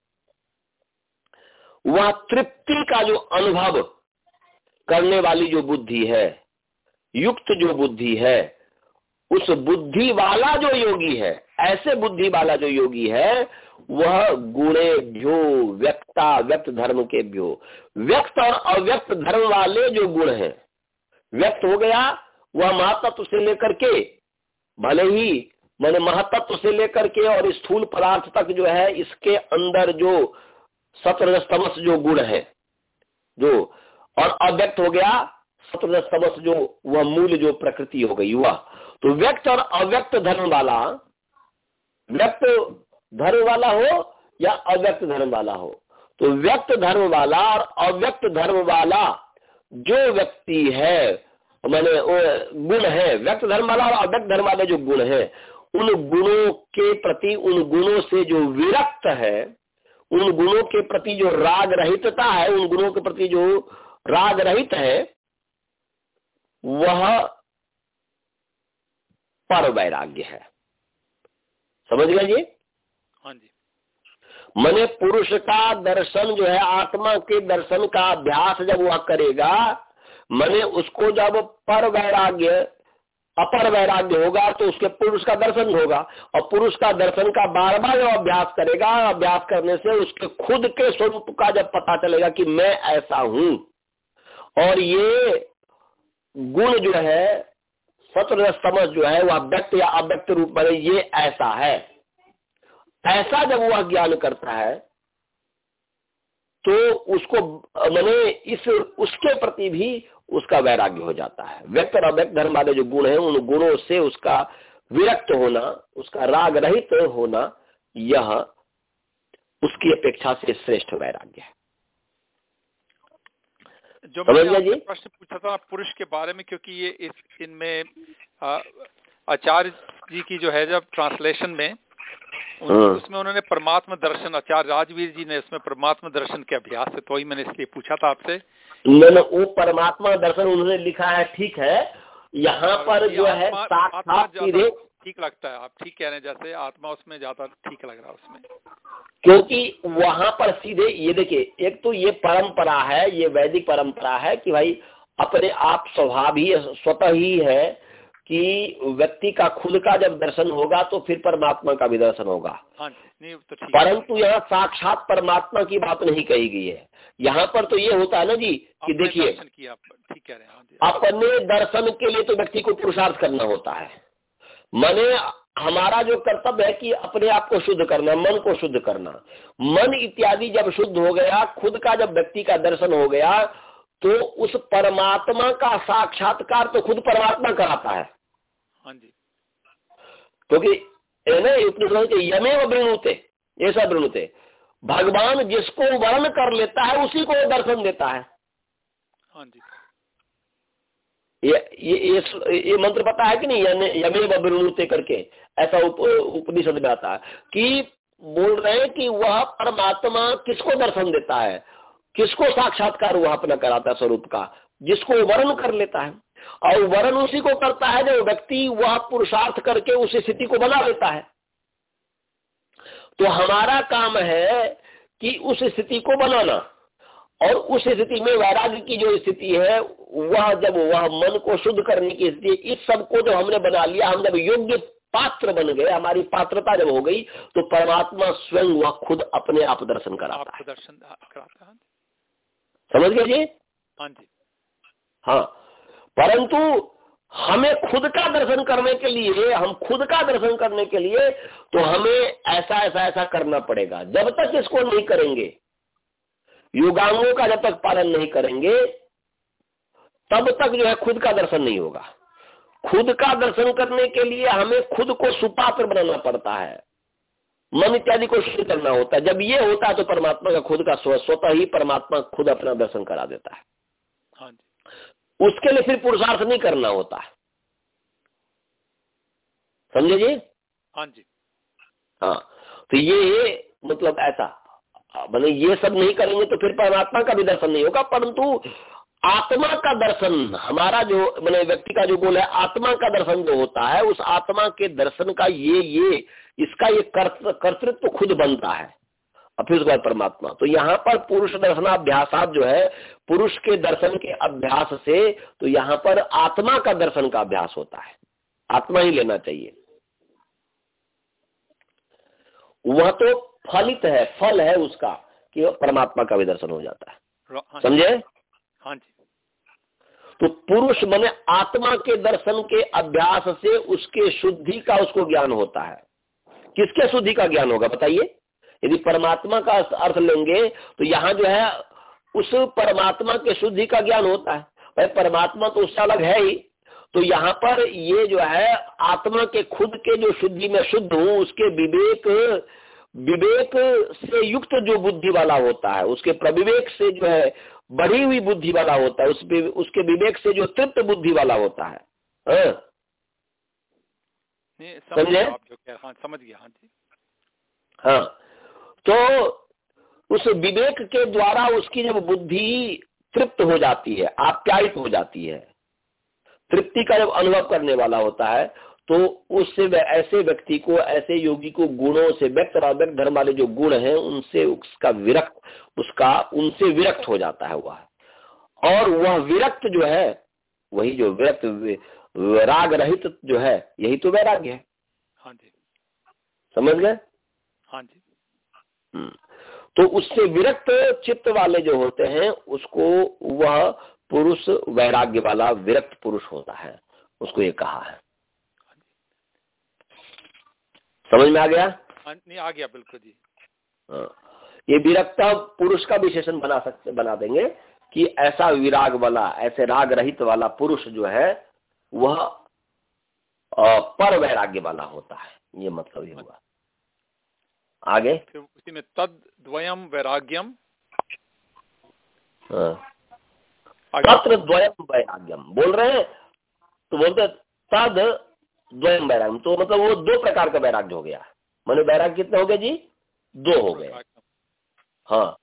वह तृप्ति का जो अनुभव करने वाली जो बुद्धि है, युक्त जो बुद्धि है उस बुद्धि वाला जो योगी है, ऐसे बुद्धि वाला जो योगी है, वह गुणे भ्यो, व्यक्ता, व्यक्त धर्म के भ्यो। व्यक्त और अव्यक्त धर्म वाले जो गुण हैं, व्यक्त हो गया, वह महातत्व से लेकर के, भले ही, मैंने महातत्व से लेकर के और स्थूल पदार्थ तक जो है, इसके अंदर जो सत्रस्तमस जो गुण है, जो, और अव्यक्त हो गया सत्रस्तमस जो, वह मूल जो प्रकृति हो गई, वह। तो व्यक्त और अव्यक्त धर्म वाला, व्यक्त धर्म वाला हो या अव्यक्त धर्म वाला हो? तो व्यक्त धर्म वाला और अव्यक्त धर्म वाला जो व्यक्ति है, मैंने वो गुण है, व्यक्त धर्म वाला और अव्यक्त धर्म वाला जो गुण है, उन गुणों के प्रति, उन गुणों से जो विरक्त है, उन गुणों के प्रति जो राग रहितता है, उन गुणों के प्रति जो राग रहित है, वह पर वैराग्य है। समझ गए जी? हाँ जी। मने पुरुष का दर्शन जो है आत्मा के दर्शन का अभ्यास जब वह करेगा मैंने उसको जब पर वैराग्य अपर वैराग्य होगा तो उसके पुरुष का दर्शन होगा। और पुरुष का दर्शन का बार बार जब अभ्यास करेगा अभ्यास करने से उसके खुद के स्वरूप का जब पता चलेगा कि मैं ऐसा हूँ। और ये गुण जो है सत्र समझ जो है वह व्यक्त या अव्यक्त रूप में ये ऐसा है। ऐसा जब वह ज्ञान करता है तो उसको, मैंने इस, उसके प्रति भी उसका वैराग्य हो जाता है। व्यक्त और अव्यक्त धर्म वाले जो गुण है, उन गुणों से उसका विरक्त होना, उसका राग रहित होना, यह उसकी अपेक्षा से श्रेष्ठ वैराग्य है। जो मैंने प्रश्न पूछा था पुरुष के बारे में क्योंकि ये इस इनमें आचार्य जी की जो है जब ट्रांसलेशन में हाँ। उसमें उन्होंने परमात्मा दर्शन आचार्य राजवीर जी ने उसमें परमात्मा दर्शन के अभ्यास से तो ही मैंने इसलिए पूछा था आपसे। मैंने वो परमात्मा दर्शन उन्होंने लिखा है ठीक है। यहाँ पर जो है साक्षात सीधे ठीक लगता है। आप ठीक कह रहे हैं जैसे आत्मा उसमें ज़्यादा ठीक लग रहा है उसमें। क्योंकि वहाँ पर सीधे ये देखिए एक तो ये परंपरा है ये वैदिक परंपरा है कि भाई अपने आप स्वभाव ही स्वतः ही है कि व्यक्ति का खुद का जब दर्शन होगा तो फिर परमात्मा का भी दर्शन होगा। हाँ, तो परंतु यहाँ साक्षात परमात्मा की बात नहीं कही गई है। यहाँ पर तो ये होता है ना जी कि देखिए रहे हैं। अपने दर्शन के लिए तो व्यक्ति को पुरुषार्थ करना होता है। मैंने हमारा जो कर्तव्य है कि अपने आप को शुद्ध करना मन को शुद्ध करना। मन इत्यादि जब शुद्ध हो गया खुद का जब व्यक्ति का दर्शन हो गया तो उस परमात्मा का साक्षात्कार तो खुद परमात्मा कराता है। हाँ जी। क्योंकि तो यमे वृणुते ऐसा वृणुते। भगवान जिसको वर्ण कर लेता है उसी को दर्शन देता है। हाँ जी। ये ये ये, मंत्र पता है कि नहीं? यमे वृणुते करके। ऐसा उप, उपनिषद में आता है कि बोल रहे हैं कि वह परमात्मा किसको दर्शन देता है? किसको साक्षात्कार वह अपना कराता है स्वरूप का? जिसको वर्ण कर लेता है। और वर्ण उसी को करता है जो व्यक्ति वह पुरुषार्थ करके उस स्थिति को बना लेता है। तो हमारा काम है कि उस स्थिति को बनाना। और उस स्थिति में वैराग्य की जो स्थिति है वह जब वह मन को शुद्ध करने की स्थिति इस सबको जो हमने बना लिया हम जब योग्य पात्र बन गए हमारी पात्रता जब हो गई तो परमात्मा स्वयं वह खुद अपने आप दर्शन कराता है। दर्शन कराता है? समझ गए जी? हाँ जी। हाँ। परंतु हमें खुद का दर्शन करने के लिए हम खुद का दर्शन करने के लिए तो हमें ऐसा ऐसा ऐसा करना पड़ेगा। जब तक इसको नहीं करेंगे युगांगों का जब तक पालन नहीं करेंगे तब तक जो है खुद का दर्शन नहीं होगा। खुद का दर्शन करने के लिए हमें खुद को सुपात्र बनाना पड़ता है। मन इत्यादि को शुद्ध करना होता है। जब ये होता है तो परमात्मा का खुद का स्वतः ही परमात्मा खुद अपना दर्शन करा देता है। हाँ जी। उसके लिए फिर पुरुषार्थ नहीं करना होता। समझे जी? हाँ जी। हाँ तो ये मतलब ऐसा। मतलब ये सब नहीं करेंगे तो फिर परमात्मा का भी दर्शन नहीं होगा, परंतु आत्मा का दर्शन, हमारा जो मैंने व्यक्ति का जो गोल है, आत्मा का दर्शन जो होता है, उस आत्मा के दर्शन का ये ये, इसका ये कर्तृत्व तो खुद बनता है। और फिर उसके परमात्मा। तो यहाँ पर पुरुष दर्शन दर्शनाभ्यास जो है, पुरुष के दर्शन के अभ्यास से तो यहाँ पर आत्मा का दर्शन का अभ्यास होता है। आत्मा ही लेना चाहिए। वह तो फलित है फल है उसका कि परमात्मा का भी दर्शन हो जाता है। हाँ समझे? हाँ जी। तो पुरुष मैंने आत्मा के दर्शन के अभ्यास से उसके शुद्धि का उसको ज्ञान होता है। किसके शुद्धि का ज्ञान होगा बताइए? यदि परमात्मा का अर्थ लेंगे तो यहाँ जो है उस परमात्मा के शुद्धि का ज्ञान होता है। भाई परमात्मा तो उससे अलग है ही। तो यहाँ पर ये जो है आत्मा के खुद के जो शुद्धि में शुद्ध हूँ उसके विवेक विवेक से युक्त जो बुद्धि वाला होता है उसके प्रविवेक से जो है बढ़ी हुई बुद्धि वाला होता है उस उसके विवेक से जो तृप्त बुद्धि वाला होता है। हाँ। समझे हाँ समझ गया हाँ जी। हाँ। तो उस विवेक के द्वारा उसकी जब बुद्धि तृप्त हो जाती है आप्यायित हो जाती है तृप्ति का जब अनुभव करने वाला होता है तो उससे ऐसे व्यक्ति को ऐसे योगी को गुणों से व्यक्त व्यक्त धर्म वाले जो गुण हैं उनसे उसका विरक्त उसका उनसे विरक्त हो जाता है वह। और वह विरक्त जो है वही जो विरक्त राग रहित जो है यही तो वैराग्य है। हाँ जी। समझ गए? हाँ जी। हम्म। तो उससे विरक्त चित्त वाले जो होते हैं उसको वह पुरुष वैराग्य वाला विरक्त पुरुष होता है। उसको ये कहा है। समझ में आ गया? हाँ, नहीं आ गया बिल्कुल जी। हाँ। ये विरक्ता पुरुष का विशेषण बना सकते बना देंगे कि ऐसा विराग वाला ऐसे राग रहित वाला पुरुष जो है वह पर वैराग्य वाला होता है। ये मतलब ये हुआ। आगे? उसी में तद द्वयम वैराग्यम हाँ। तत्र द्वयम वैराग्यम बोल रहे हैं तो बोलते तद द्वयम वैराग्य तो मतलब वो दो प्रकार का वैराग्य हो गया। मैंने वैराग्य कितने हो गए जी? दो हो गए हाँ।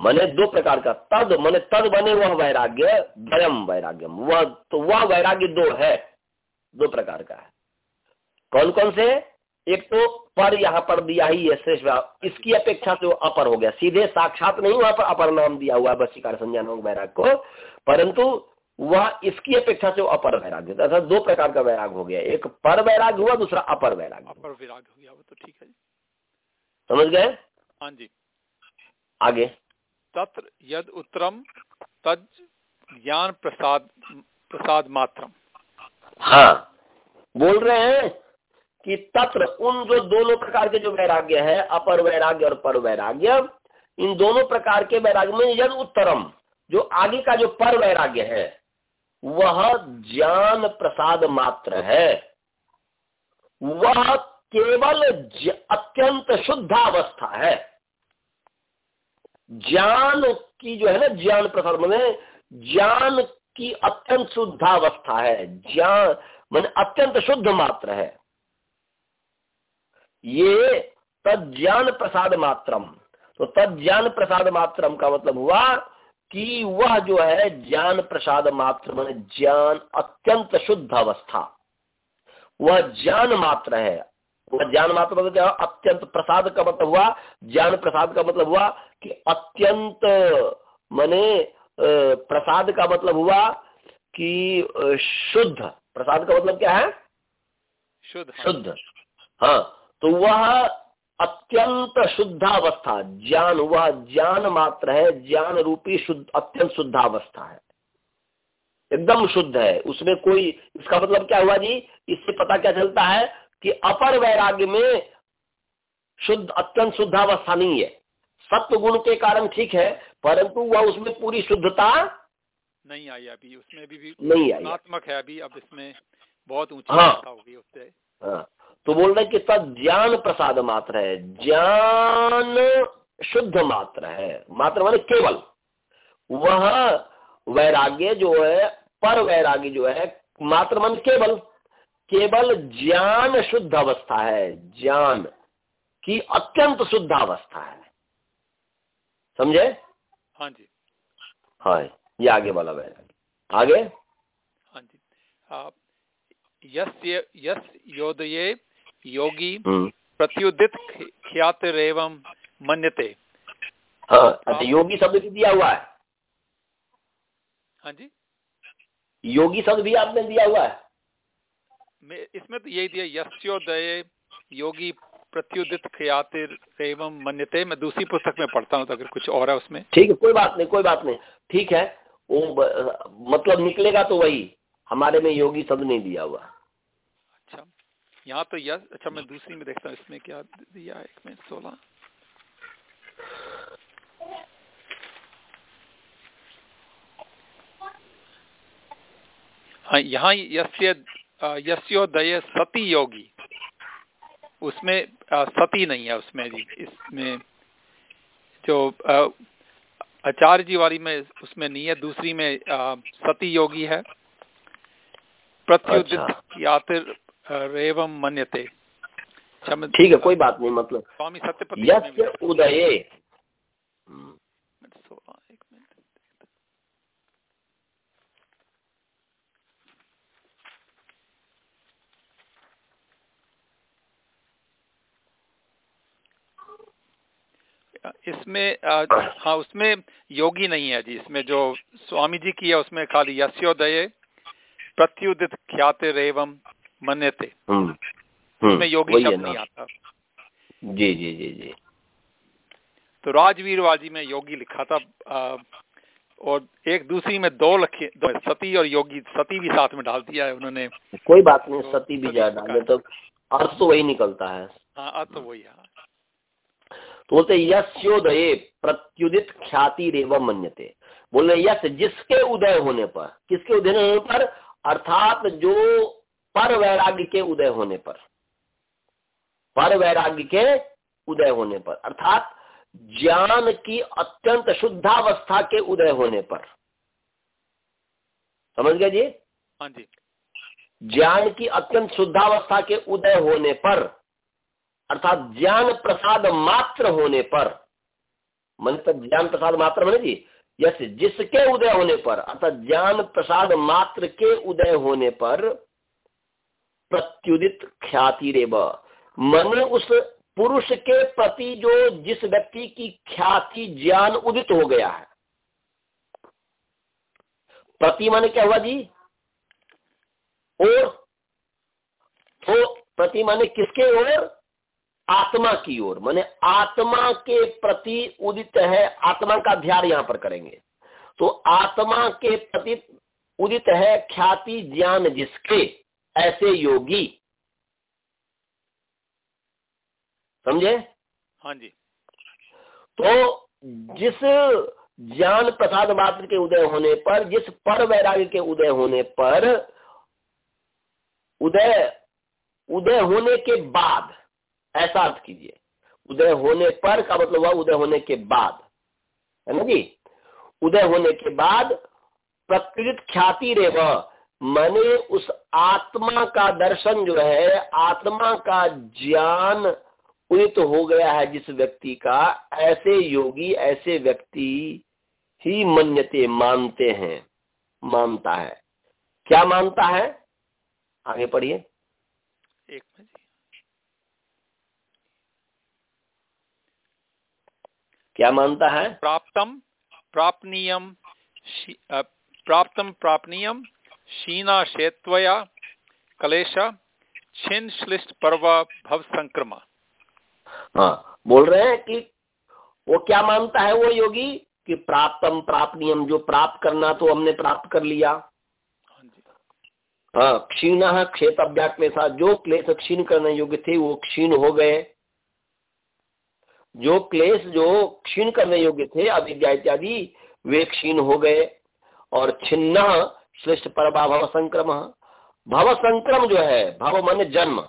मैंने दो प्रकार का। तद, मैंने तद बने वह वैराग्य, द्वयम वैराग्यम। वह तो वह वैराग्य दो है। दो प्रकार का है। कौन कौन से? एक तो पर यहाँ पर दिया ही है श्रेष्ठ इसकी अपेक्षा से वो अपर हो गया। सीधे साक्षात नहीं वहाँ पर अपर नाम दिया हुआ है, बस शिकार संज्ञान वैराग को। परंतु वह इसकी अपेक्षा से वो अपर वैराग्य ऐसा दो प्रकार का वैराग हो गया। एक पर वैराग हुआ दूसरा अपर वैराग अपर वैराग हो गया वो तो ठीक है समझ गए? हाँ जी। आगे। तत्र यद उत्तरम तज ज्ञान प्रसाद प्रसाद मात्रम हाँ। बोल रहे हैं कि तत्र उन जो दोनों प्रकार के जो वैराग्य है अपर वैराग्य और पर वैराग्य इन दोनों प्रकार के वैराग्य में यद उत्तरम जो आगे का जो पर वैराग्य है वह ज्ञान प्रसाद मात्र है। वह केवल अत्यंत शुद्धावस्था है। ज्ञान की जो है ना, ज्ञान प्रसाद, मैंने ज्ञान की अत्यंत शुद्धावस्था है। ज्ञान, मैंने अत्यंत शुद्ध मात्र है। ये तज्ञान प्रसाद मात्रम। तो तज्ञान प्रसाद मात्रम का मतलब हुआ कि वह जो है ज्ञान प्रसाद मात्र मान ज्ञान अत्यंत शुद्ध अवस्था। वह ज्ञान मात्र है। वह ज्ञान मात्र मतलब क्या? अत्यंत प्रसाद का मतलब हुआ ज्ञान प्रसाद का मतलब हुआ कि अत्यंत मने प्रसाद का मतलब हुआ कि शुद्ध। प्रसाद का मतलब क्या है? शुद्ध। शुद्ध। हाँ तो वह अत्यंत शुद्धावस्था ज्ञान वह ज्ञान मात्र है ज्ञान रूपी शुद्ध अत्यंत शुद्धावस्था है। एकदम शुद्ध है। उसमें कोई इसका मतलब क्या हुआ जी? इससे पता क्या चलता है कि अपर वैराग्य में शुद्ध अत्यंत शुद्धावस्था नहीं है। सत्व गुण के कारण ठीक है परंतु वह उसमें पूरी शुद्धता नहीं आई अभी। उसमें भी, भी नहीं आई आत्मक है अभी। अब इसमें बहुत ऊँची हाँ, हो गई उससे। हाँ। तो बोल रहे कि तब ज्ञान प्रसाद मात्र है ज्ञान शुद्ध मात्र है मात्र माने केवल। वह वैराग्य जो है पर वैराग्य जो है मात्र मन केवल। केवल ज्ञान शुद्ध अवस्था है ज्ञान की अत्यंत शुद्ध अवस्था है। समझे? हाँ जी। हाँ ये आगे वाला वैराग्य। आगे? हाँ जी। यस्य यस योदये योगी हम्म। प्रत्युदित ख्यातिरव मन्यते। हाँ अच्छा योगी शब्द भी दिया हुआ है। हाँ जी? योगी शब्द भी आपने दिया हुआ है। इसमें तो यही दिया यस्योदय योगी प्रत्युदित ख्यातिर एवं मन्यते। मैं दूसरी पुस्तक में पढ़ता हूँ तो अगर कुछ और है उसमें। ठीक है कोई बात नहीं कोई बात नहीं। ठीक है वो मतलब निकलेगा तो वही। हमारे में योगी शब्द नहीं दिया हुआ। यहाँ तो यस अच्छा मैं दूसरी में देखता हूँ इसमें क्या दिया एक मिनट सोलह। हाँ यहाँ यस्य यस्योदय सती योगी। उसमें सती नहीं है उसमें जी इसमें जो आचार्य जी वाली में उसमें नहीं है दूसरी में सती योगी है। प्रत्युदित अच्छा। रेवम मन्यते। ठीक है कोई बात नहीं मतलब। स्वामी सत्यपति उदय। इसमें हाँ उसमें योगी नहीं है जी। इसमें जो स्वामी जी की है उसमें खाली यस्योदय प्रत्युदित ख्याते रेवम मन्यते। हम्म, हम्म, उसमें योगी शब्द नहीं आता। जी जी जी जी। तो राजवीरवाजी में योगी लिखा था आ, और एक दूसरी में दो लिखे दो सती और योगी सती भी साथ में डाल दिया है उन्होंने। कोई बात नहीं तो, सती भी ज़्यादा डाले तो अर्थ तो वही निकलता है। हाँ अर्थ तो वही है। तो बोलते यस्योदय प्रत्युदित ख्याति रेव मन्यते। बोले यश जिसके उदय होने पर किसके उदय होने पर? अर्थात जो पर वैराग्य के उदय होने पर। पर वैराग्य के उदय होने पर। अर्थात ज्ञान की अत्यंत शुद्धावस्था के उदय होने पर। समझ गए जी? हाँ जी। ज्ञान की अत्यंत शुद्धावस्था के उदय होने पर अर्थात ज्ञान प्रसाद मात्र होने पर मन पर ज्ञान प्रसाद मात्र मैंने जी? यस जिसके उदय होने पर अर्थात ज्ञान प्रसाद मात्र के उदय होने पर प्रत्युदित ख्याति रेब मन उस पुरुष के प्रति जो जिस व्यक्ति की ख्याति ज्ञान उदित हो गया है। प्रति मन क्या हुआ जी? और तो प्रति माने किसके ओर? आत्मा की ओर। माने आत्मा के प्रति उदित है, आत्मा का ध्यान यहाँ पर करेंगे। तो आत्मा के प्रति उदित है ख्याति ज्ञान जिसके? ऐसे योगी। समझे? हाँ जी। तो जिस ज्ञान प्रसाद मात्र के उदय होने पर जिस पर वैराग्य के उदय होने पर उदय उदय होने के बाद ऐसा अर्थ कीजिए उदय होने पर का मतलब हुआ उदय होने के बाद है ना जी? उदय होने के बाद प्रकृत ख्याति रेव मैंने उस आत्मा का दर्शन जो है आत्मा का ज्ञान उदित तो हो गया है जिस व्यक्ति का ऐसे योगी ऐसे व्यक्ति ही मन्यते मानते हैं मानता है। क्या मानता है? आगे पढ़िए। एक मिनट। क्या मानता है? प्राप्तम प्राप्तनीयम प्राप्तम प्राप्तनीयम शीना शेत्वया कलेश छिन श्लिष्ट पर्व भव संक्रमा। हाँ बोल रहे हैं कि वो क्या मानता है वो योगी? कि प्राप्तम प्राप्तनियम जो प्राप्त करना तो हमने प्राप्त कर लिया। हाँ क्षीण क्षेत्र अभ्याक्लेशा जो क्लेश क्षीण करने योग्य थे वो क्षीण हो गए। जो क्लेश जो क्षीण करने योग्य थे अविद्या इत्यादि वे क्षीण हो गए। और छिन्न श्रेष्ठ पर भव संक्रम। भव संक्रम जो है भव मन जन्म।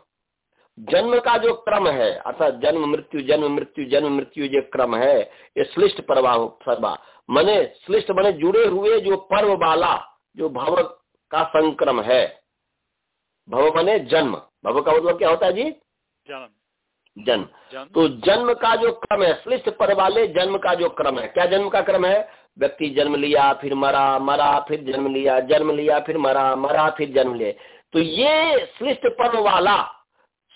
जन्म का जो क्रम है अर्थात जन्म मृत्यु जन्म मृत्यु जन्म मृत्यु जो क्रम है ये श्लिष्ट प्रभाव सर्वा मने श्लिष्ट मने जुड़े हुए जो पर्व वाला जो भव का संक्रम है। भव मने जन्म। भव का मतलब क्या होता है जी? जन्म। जन्म। तो जन्म का जो क्रम है श्लिष्ट पर वाले जन्म का जो क्रम है क्या जन्म का क्रम है? व्यक्ति जन्म लिया फिर मरा मरा फिर जन्म लिया जन्म लिया फिर मरा मरा फिर जन्म लिया। तो ये श्लिष्ट पर्व वाला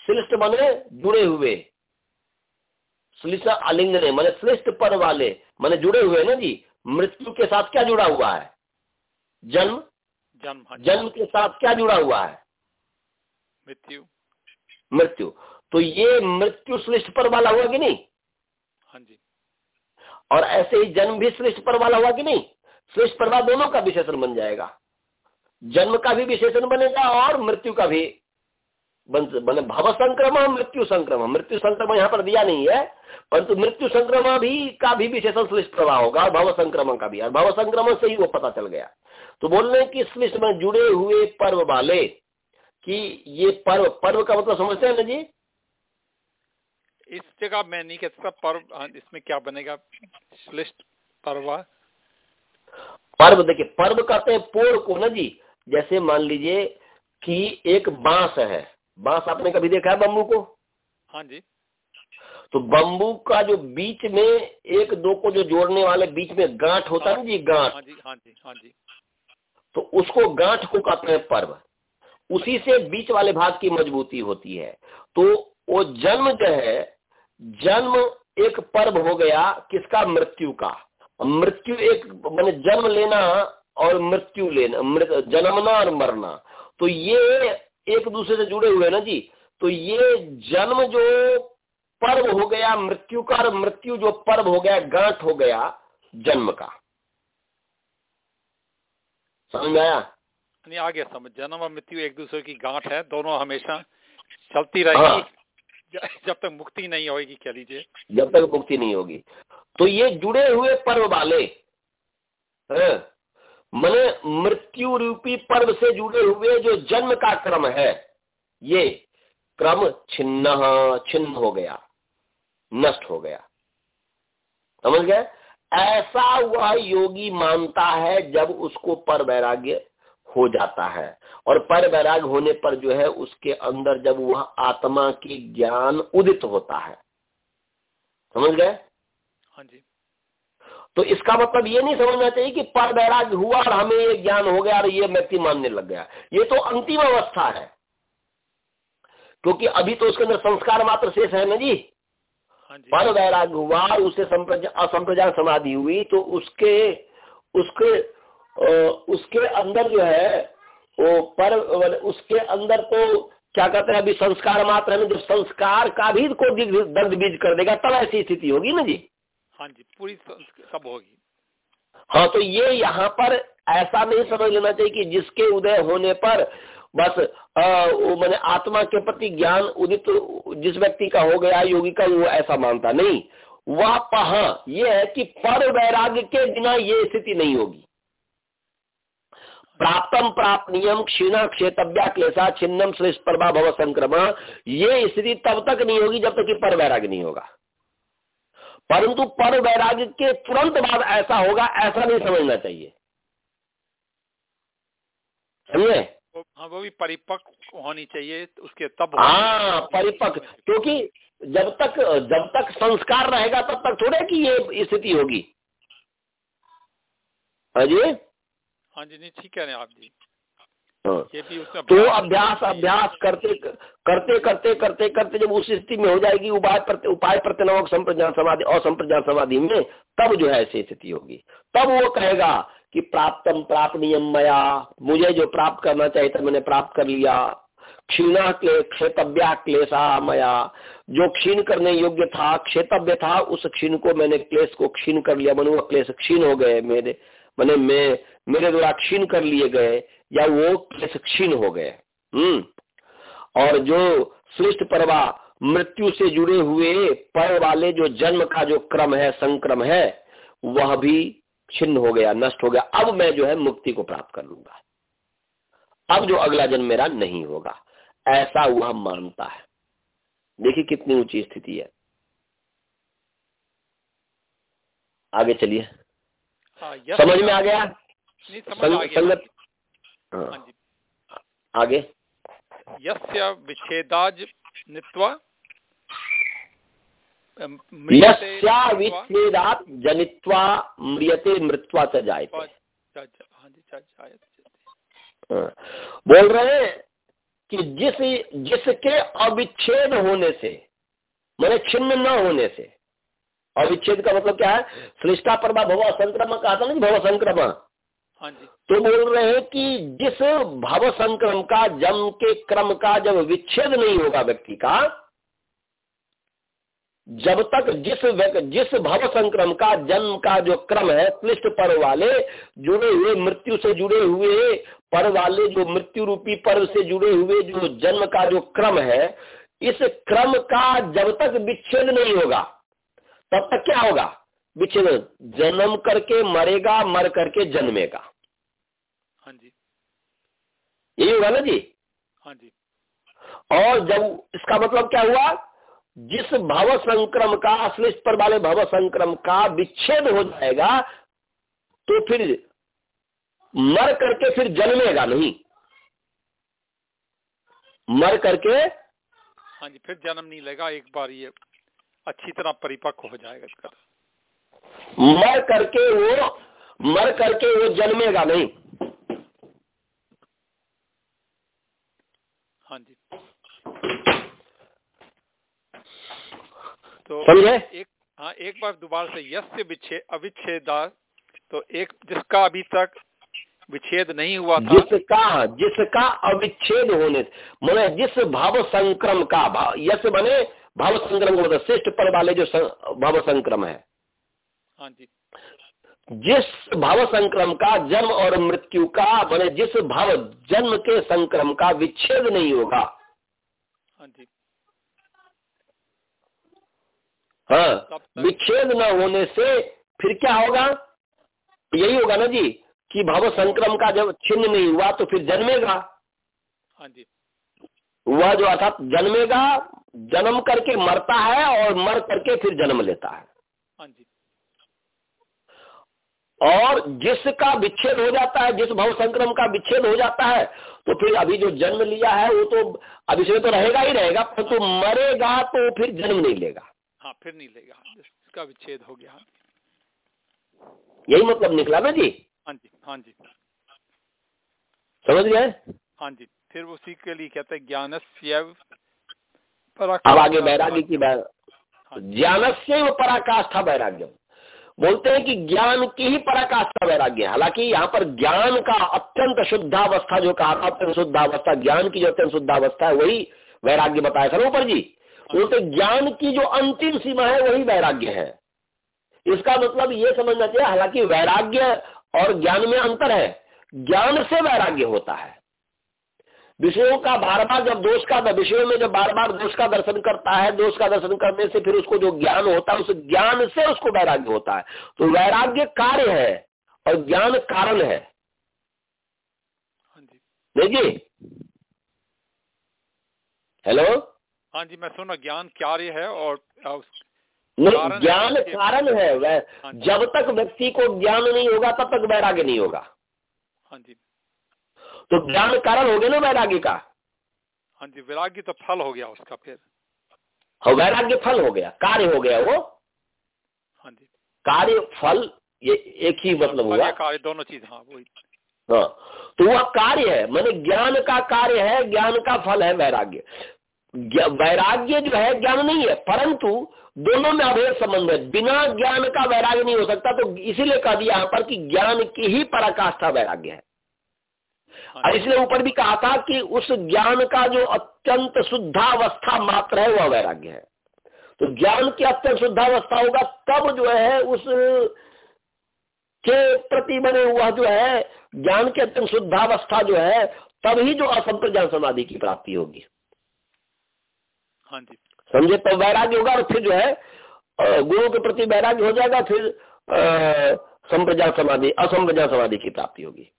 श्लिष्ट बने जुड़े हुए। श्लिष्ट अलिंगने मैंने श्लिष्ट पर्व वाले मैंने जुड़े हुए ना जी? मृत्यु के साथ क्या जुड़ा हुआ है? जन्म? जन्म हाँ जन्म के साथ क्या जुड़ा हुआ है? मृत्यु। मृत्यु। तो ये मृत्यु श्रेष्ठ पर वाला हुआ कि नहीं? हाँ जी। और ऐसे ही जन्म भी श्रेष्ठ पर वाला हुआ कि नहीं? श्रेष्ठ पर दोनों का विशेषण बन जाएगा। जन्म का भी विशेषण बनेगा और मृत्यु का भी बने भव संक्रमण मृत्यु संक्रमण मृत्यु संक्रमण यहाँ पर दिया नहीं है, परंतु मृत्यु संक्रमण भी का भी विशेषण श्लिष्ट प्रभाव होगा और भव संक्रमण का भी। और भव संक्रमण से ही वो पता चल गया। तो बोलने की श्लिष्ट में जुड़े हुए पर्व वाले, कि ये पर्व पर्व का मतलब समझते हैं ना जी? इस जगह मैं नहीं कह सकता पर्व हाँ, इसमें क्या बनेगा? श्लिष्ट पर्व। पर्व देखिए पर्व कहते हैं पोड़ को ना जी। जैसे मान लीजिए कि एक बाँस है। बाँस आपने कभी देखा है बम्बू को? हाँ जी। तो बम्बू का जो बीच में एक दो को जो जोड़ने वाले बीच में गांठ होता है ना जी गांठ। हाँ जी हाँ जी हाँ जी। तो उसको गांठ को कहते हैं पर्व। उसी से बीच वाले भाग की मजबूती होती है। तो वो जन्म जो है जन्म एक पर्व हो गया किसका? मृत्यु का। मृत्यु एक मैंने जन्म लेना और मृत्यु लेना मृत जन्मना और मरना। तो ये एक दूसरे से जुड़े हुए ना जी? तो ये जन्म जो पर्व हो गया मृत्यु का और मृत्यु जो पर्व हो गया गांठ हो गया जन्म का। समझ में आया? नहीं आ गया समझ। जन्म और मृत्यु एक दूसरे की गांठ है दोनों हमेशा चलती रहेगी। हाँ। जब तक मुक्ति नहीं होगी कह लीजिए। जब तक मुक्ति नहीं होगी। तो ये जुड़े हुए पर्व वाले मैंने मृत्यु रूपी पर्व से जुड़े हुए जो जन्म का क्रम है, ये क्रम छिन्न छिन्न हो गया, नष्ट हो गया। समझ गए? ऐसा वह योगी मानता है जब उसको पर वैराग्य हो जाता है। और पर वैराग होने पर जो है उसके अंदर जब वह आत्मा की ज्ञान उदित होता है। समझ गए? हाँ जी। तो इसका मतलब ये नहीं समझना चाहिए कि पर वैराग हुआ और हमें ये ज्ञान हो गया और ये व्यक्ति मानने लग गया। ये तो अंतिम अवस्था है। क्योंकि अभी तो उसके अंदर संस्कार मात्र शेष है ना जी? हाँ पर वैराग हुआ उसे असंप्रजा समाधि हुई तो उसके उसके उसके अंदर जो है वो पर उसके अंदर तो क्या कहते हैं अभी संस्कार मात्र है जब संस्कार का भी को दर्द बीज कर देगा तब ऐसी स्थिति होगी ना जी? हाँ जी पूरी सब होगी। हाँ तो ये यहाँ पर ऐसा नहीं समझ लेना चाहिए कि जिसके उदय होने पर बस मैंने आत्मा के प्रति ज्ञान उदित जिस व्यक्ति का हो गया योगी का वो ऐसा मानता नहीं। वह पहा ये है कि पर वैराग्य के बिना ये स्थिति नहीं होगी। प्राप्तम प्राप्त नियम क्षीणा क्षेत्रव्या क्लेशा छिन्नम श्रेष्ठ प्रभा भव संक्रमण ये स्थिति तब तक नहीं होगी जब तक कि पर वैराग्य नहीं होगा। परंतु पर वैराग्य के तुरंत बाद ऐसा होगा ऐसा नहीं समझना चाहिए। समझे? हाँ वो भी परिपक्व होनी चाहिए उसके तब हाँ परिपक्व। क्योंकि जब तक जब तक संस्कार रहेगा तब तक थोड़े कि ये स्थिति होगी। हाँ जी? हाँ जी नहीं ठीक कह रहे हैं आप जी। हाँ। तो अभ्यास अभ्यास करते करते करते करते करते जब उस स्थिति में हो जाएगी उपाय प्रत्य उपाय प्रत्यनवक संप्रज्ञान समाधि और संप्रज्ञान समाधि में तब जो है ऐसी स्थिति होगी। तब वो कहेगा कि प्राप्तम प्राप्त नियम मया मुझे जो प्राप्त करना चाहिए था मैंने प्राप्त कर लिया। क्षीणा क्षेत्रव्या क्लेशा मया। जो क्षीण करने योग्य था क्षेत्रव्य था उस क्षीण को मैंने क्लेश को क्षीण कर लिया। मनु क्लेश क्षीण हो गए मेरे। मैंने मैं, मेरे द्वारा क्षीण कर लिए गए, या वो क्लेश क्षीण हो गए? हम्म। और जो श्रेष्ठ परवा मृत्यु से जुड़े हुए पर वाले जो जन्म का जो क्रम है, संक्रम है, वह भी छिन्न हो गया, नष्ट हो गया। अब मैं जो है मुक्ति को प्राप्त कर लूँगा। अब जो अगला जन्म मेरा नहीं होगा। ऐसा वह मानता है। देखिए कितनी ऊँची स्थिति है। आगे चलिए। समझ में आ गया? संगत हाँ। हाँ। आगे। यस्य विच्छेदाज नित्वा विच्छेदात जनित्वा म्रियते मृत्वा च जाए हाँ। बोल रहे हैं कि जिस जिसके अविच्छेद होने से मैंने छिन्न न होने से अविच्छेद का मतलब क्या है? श्रेष्ठा परमा भव संक्रमण कहा था ना भव संक्रमण हाँ तो बोल रहे हैं कि जिस भव संक्रम का जन्म के क्रम का जब विच्छेद नहीं होगा व्यक्ति का जब तक जिस जिस भव संक्रम का जन्म का जो क्रम है क्लिष्ट पर वाले जुड़े हुए मृत्यु से जुड़े हुए पर वाले जो मृत्यु रूपी पर्व से जुड़े हुए जो जन्म का जो क्रम है इस क्रम का जब तक विच्छेद नहीं होगा तब तक क्या होगा? विच्छेद जन्म करके मरेगा मर करके जन्मेगा। हाँ जी। यही होगा ना जी? हाँ जी। और जब इसका मतलब क्या हुआ? जिस भव संक्रम का अश्लिष्ट पर वाले भव संक्रम का विच्छेद हो जाएगा तो फिर मर करके फिर जन्मेगा नहीं। मर करके हाँ जी फिर जन्म नहीं लेगा एक बार ये अच्छी तरह परिपक्व हो जाएगा इसका। मर करके वो मर करके वो जन्मेगा नहीं। हाँ जी। तो समझे? एक हाँ एक बार दोबारा से से विच्छेद अविच्छेदार तो एक जिसका अभी तक विच्छेद नहीं हुआ था। जिसका जिसका अविच्छेद होने मैंने जिस भाव संक्रम का भाव यश बने भाव संक्रम को मतलब श्रेष्ठ पर वाले जो भाव संक्रम है। हाँ जी। जिस भाव संक्रम का जन्म और मृत्यु का मैंने जिस भाव जन्म के संक्रम का विच्छेद नहीं होगा। हाँ जी। हाँ विच्छेद न होने से फिर क्या होगा? यही होगा ना जी कि भाव संक्रम का जब छिन्न नहीं हुआ तो फिर जन्मेगा। हाँ जी। वह जो अर्थात जन्मेगा जन्म करके मरता है और मर करके फिर जन्म लेता है। हाँ जी। और जिसका विच्छेद हो जाता है जिस भव संक्रम का विच्छेद हो जाता है तो फिर अभी जो जन्म लिया है वो तो अभी इसमें तो रहेगा ही रहेगा परंतु तो मरेगा तो फिर जन्म नहीं लेगा। हाँ फिर नहीं लेगा। इसका विच्छेद हो गया। यही मतलब निकला ना जी? हाँ जी हाँ जी। समझ गए? हाँ जी फिर उसी के लिए कहते हैं ज्ञान अब आगे वैराग्य की हाँ ज्ञान से वो पराकाष्ठा वैराग्य। बोलते हैं कि ज्ञान की ही पराकाष्ठा वैराग्य हालाँकि यहाँ पर ज्ञान का अत्यंत शुद्धावस्था जो कहा था अत्यंत शुद्धावस्था ज्ञान की जो अत्यंत शुद्धावस्था है वही वैराग्य बताया था ऊपर जी। बोलते ज्ञान की जो अंतिम सीमा है वही वैराग्य है। इसका मतलब ये समझना चाहिए हालाँकि वैराग्य और ज्ञान में अंतर है। ज्ञान से वैराग्य होता है। विषयों का बार बार जब दोष का विषयों में जब बार बार दोष का दर्शन करता है दोष का दर्शन करने से फिर उसको जो ज्ञान होता है उस ज्ञान से उसको वैराग्य होता है। तो वैराग्य कार्य है और ज्ञान कारण है। हाँ देखिए। हेलो? हाँ जी मैं सुना ज्ञान कार्य है और नहीं ज्ञान कारण है वह हाँ जब तक व्यक्ति को ज्ञान नहीं होगा तब तक वैराग्य नहीं होगा। हाँ जी। तो ज्ञान कारण हो गया ना वैराग्य का? हाँ जी वैराग्य तो फल हो गया उसका फिर। हाँ वैराग्य फल हो गया कार्य हो गया वो। हाँ जी। कार्य फल ये एक ही मतलब हुआ। कार्य दोनों चीज़ हाँ वही। हाँ तो वह कार्य है मैंने ज्ञान का कार्य है ज्ञान का फल है वैराग्य। वैराग्य जो है ज्ञान नहीं है परंतु दोनों में अभेद संबंध है। बिना ज्ञान का वैराग्य नहीं हो सकता तो इसीलिए कह दिया यहाँ पर कि ज्ञान की ही पराकाष्ठा वैराग्य है हाँ। और इसलिए ऊपर भी कहा था कि उस ज्ञान का जो अत्यंत शुद्धावस्था मात्र है वह वैराग्य है। तो ज्ञान की अत्यंत शुद्धावस्था होगा तब जो है उस के प्रति बने हुआ जो है ज्ञान की अत्यंत शुद्धावस्था जो है तभी जो असंप्रज्ञान समाधि की प्राप्ति होगी। हाँ जी। समझे? तो वैराग्य होगा और फिर जो है गुरु के प्रति वैराग्य हो जाएगा फिर संप्रजा समाधि असंप्रजा समाधि की प्राप्ति होगी।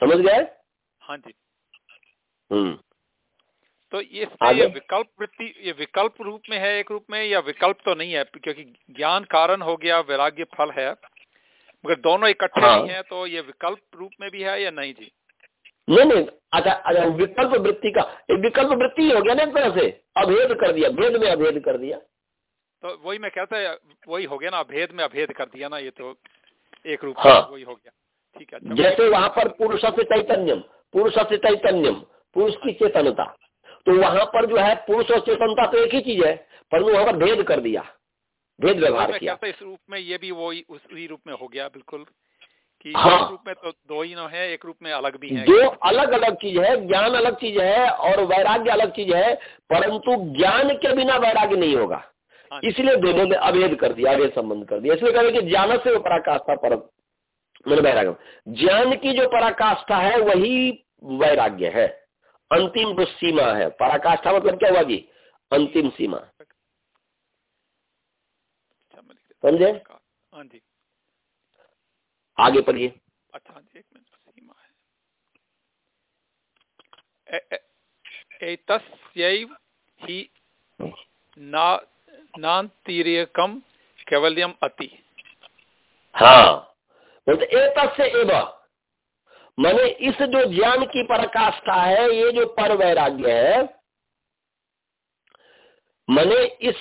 समझ गए? हाँ जी। हम्म। तो ये ये विकल्प वृत्ति ये विकल्प रूप में है एक रूप में या विकल्प तो नहीं है? क्योंकि ज्ञान कारण हो गया वैराग्य फल है। मगर दोनों इकट्ठे हाँ। नहीं है तो ये विकल्प रूप में भी है या नहीं जी? नहीं नहीं। अच्छा अच्छा विकल्प वृत्ति का एक विकल्प वृत्ति हो गया ना एक तरह से। अभेद कर दिया भेद में अभेद कर दिया। तो वही मैं कहता है वही हो गया ना अभेद में अभेद कर दिया ना ये तो एक रूप हाँ। वही हो गया। ठीक है अच्छा जैसे वहाँ पर पुरुष से चैतन्यम पुरुष से चैतन्यम पुरुष की चेतनता। तो वहाँ पर जो है पुरुष और चेतनता तो एक ही चीज़ है पर वहाँ पर भेद कर दिया भेद व्यवहार किया। इस रूप में ये भी वही उसी रूप में हो गया बिल्कुल। कि हाँ। रूप में तो दो ही न है एक रूप में अलग भी है। दो अलग अलग चीज़ है ज्ञान अलग चीज़ है और वैराग्य अलग चीज़ है परंतु ज्ञान के बिना वैराग्य नहीं होगा। हाँ इसलिए दोनों में अभेद कर दिया अभेद संबंध कर दिया। इसलिए कहें कि ज्ञान से वो पराकाष्ठा पर मैंने वैराग्य। ज्ञान की जो पराकाष्ठा है वही वैराग्य है। अंतिम जो सीमा है पराकाष्ठा मतलब क्या हुआ जी? अंतिम सीमा। अच्छा, समझे? हाँ आगे पढ़िए। अच्छा एक मिनट सीमा है। एतस्यैव ही ना नान्तीर्यकम कैवल्यम अति। हाँ। से एवं मैंने इस जो ज्ञान की पराकाष्ठा है, ये जो पर वैराग्य है, मैंने इस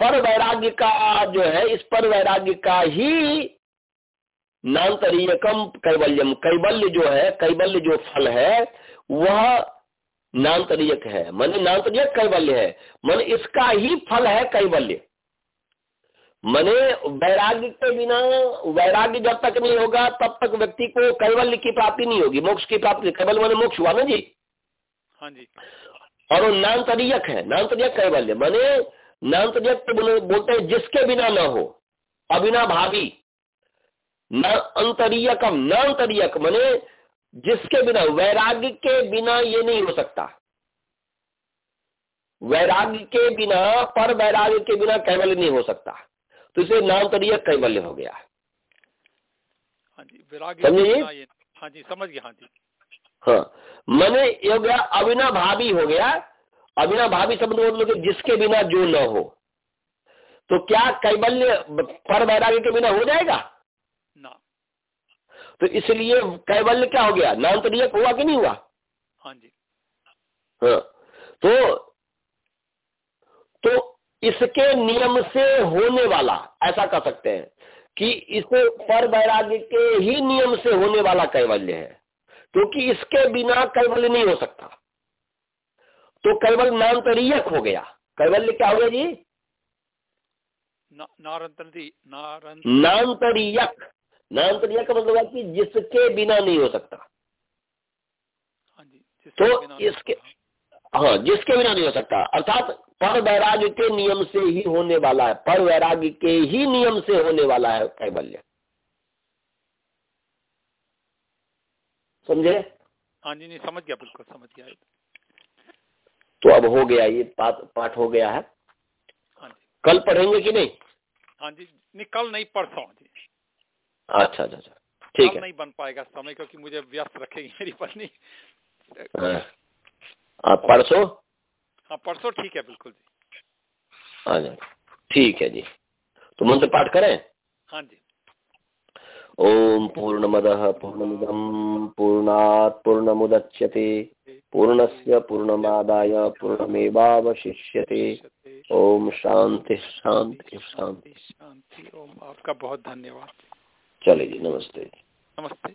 पर वैराग्य का जो है, इस पर वैराग्य का ही नान्तरीयकम कैवल्यम, कैवल्य जो है, कैवल्य जो फल है, वह नान्तरीयक है। मैंने नान्तरीयक कैवल्य है, मन इसका ही फल है कैवल्य। मने वैराग्य के बिना वैराग्य जब तक नहीं होगा तब तक व्यक्ति को कैवल्य की प्राप्ति नहीं होगी मोक्ष की प्राप्ति कैवल्य मैंने मोक्ष हुआ ना जी? हाँ जी। और वो नान्तरियक है नान्तरियक कैवल्य। मैंने नान्तरियक बोलते हैं जिसके बिना न हो अबिना भावी न अंतरियकम न अंतरियक मने जिसके बिना वैराग्य के बिना ये नहीं हो सकता। वैराग्य के बिना पर वैराग्य के बिना कैवल्य नहीं हो सकता। तो नाम तरीय कैवल्य हो गया। हाँ जी वैराग्य हाँ जी समझ गया हाँ जी। हाँ मैंने ये हो गया अविना भावी हो गया। अविना भावी शब्द मतलब जिसके बिना जो न हो। तो क्या कैबल्य पर वैराग्य के बिना हो जाएगा? ना। तो इसलिए कैबल्य क्या हो गया? नाम तो हुआ कि नहीं हुआ? हाँ जी। हाँ तो तो इसके नियम से होने वाला ऐसा कह सकते हैं कि इस पर वैराग्य के ही नियम से होने वाला कैवल्य है। क्योंकि इसके बिना कैवल्य नहीं हो सकता। तो कैवल नान्तरीयक हो गया। कैवल्य क्या हो गया जी? नान्तरीयक नान्तरीयक का मतलब है कि जिसके बिना नहीं हो सकता। हाँ जी तो इसके हाँ जिसके बिना नहीं हो सकता। अर्थात पर वैराग्य के नियम से ही होने वाला है। पर वैराग्य के ही नियम से होने वाला है कैबल्य समझे? हाँ जी नहीं समझ गया बिल्कुल समझ गया। तो अब हो गया ये पाठ पाठ हो गया है। हाँ कल पढ़ेंगे कि नहीं? हाँ जी नहीं कल नहीं परसों जी। अच्छा अच्छा अच्छा। ठीक है। नहीं बन पाएगा समय क्योंकि मुझे व्यस्त रखेगी मेरी पत्नी। हाँ। परसों? हाँ परसों ठीक है बिल्कुल जी। हाँ ठीक है जी। तो मंत्र पाठ करें? हाँ जी। ओम पूर्णमद पूर्णमिदम पूर्णात पूर्णमुदच्यते पूर्णस्य पूर्णमादाय पूर्णमेवावशिष्यते। ओम शांति शांति शांति शांति ओम आपका बहुत धन्यवाद। चलिए जी नमस्ते नमस्ते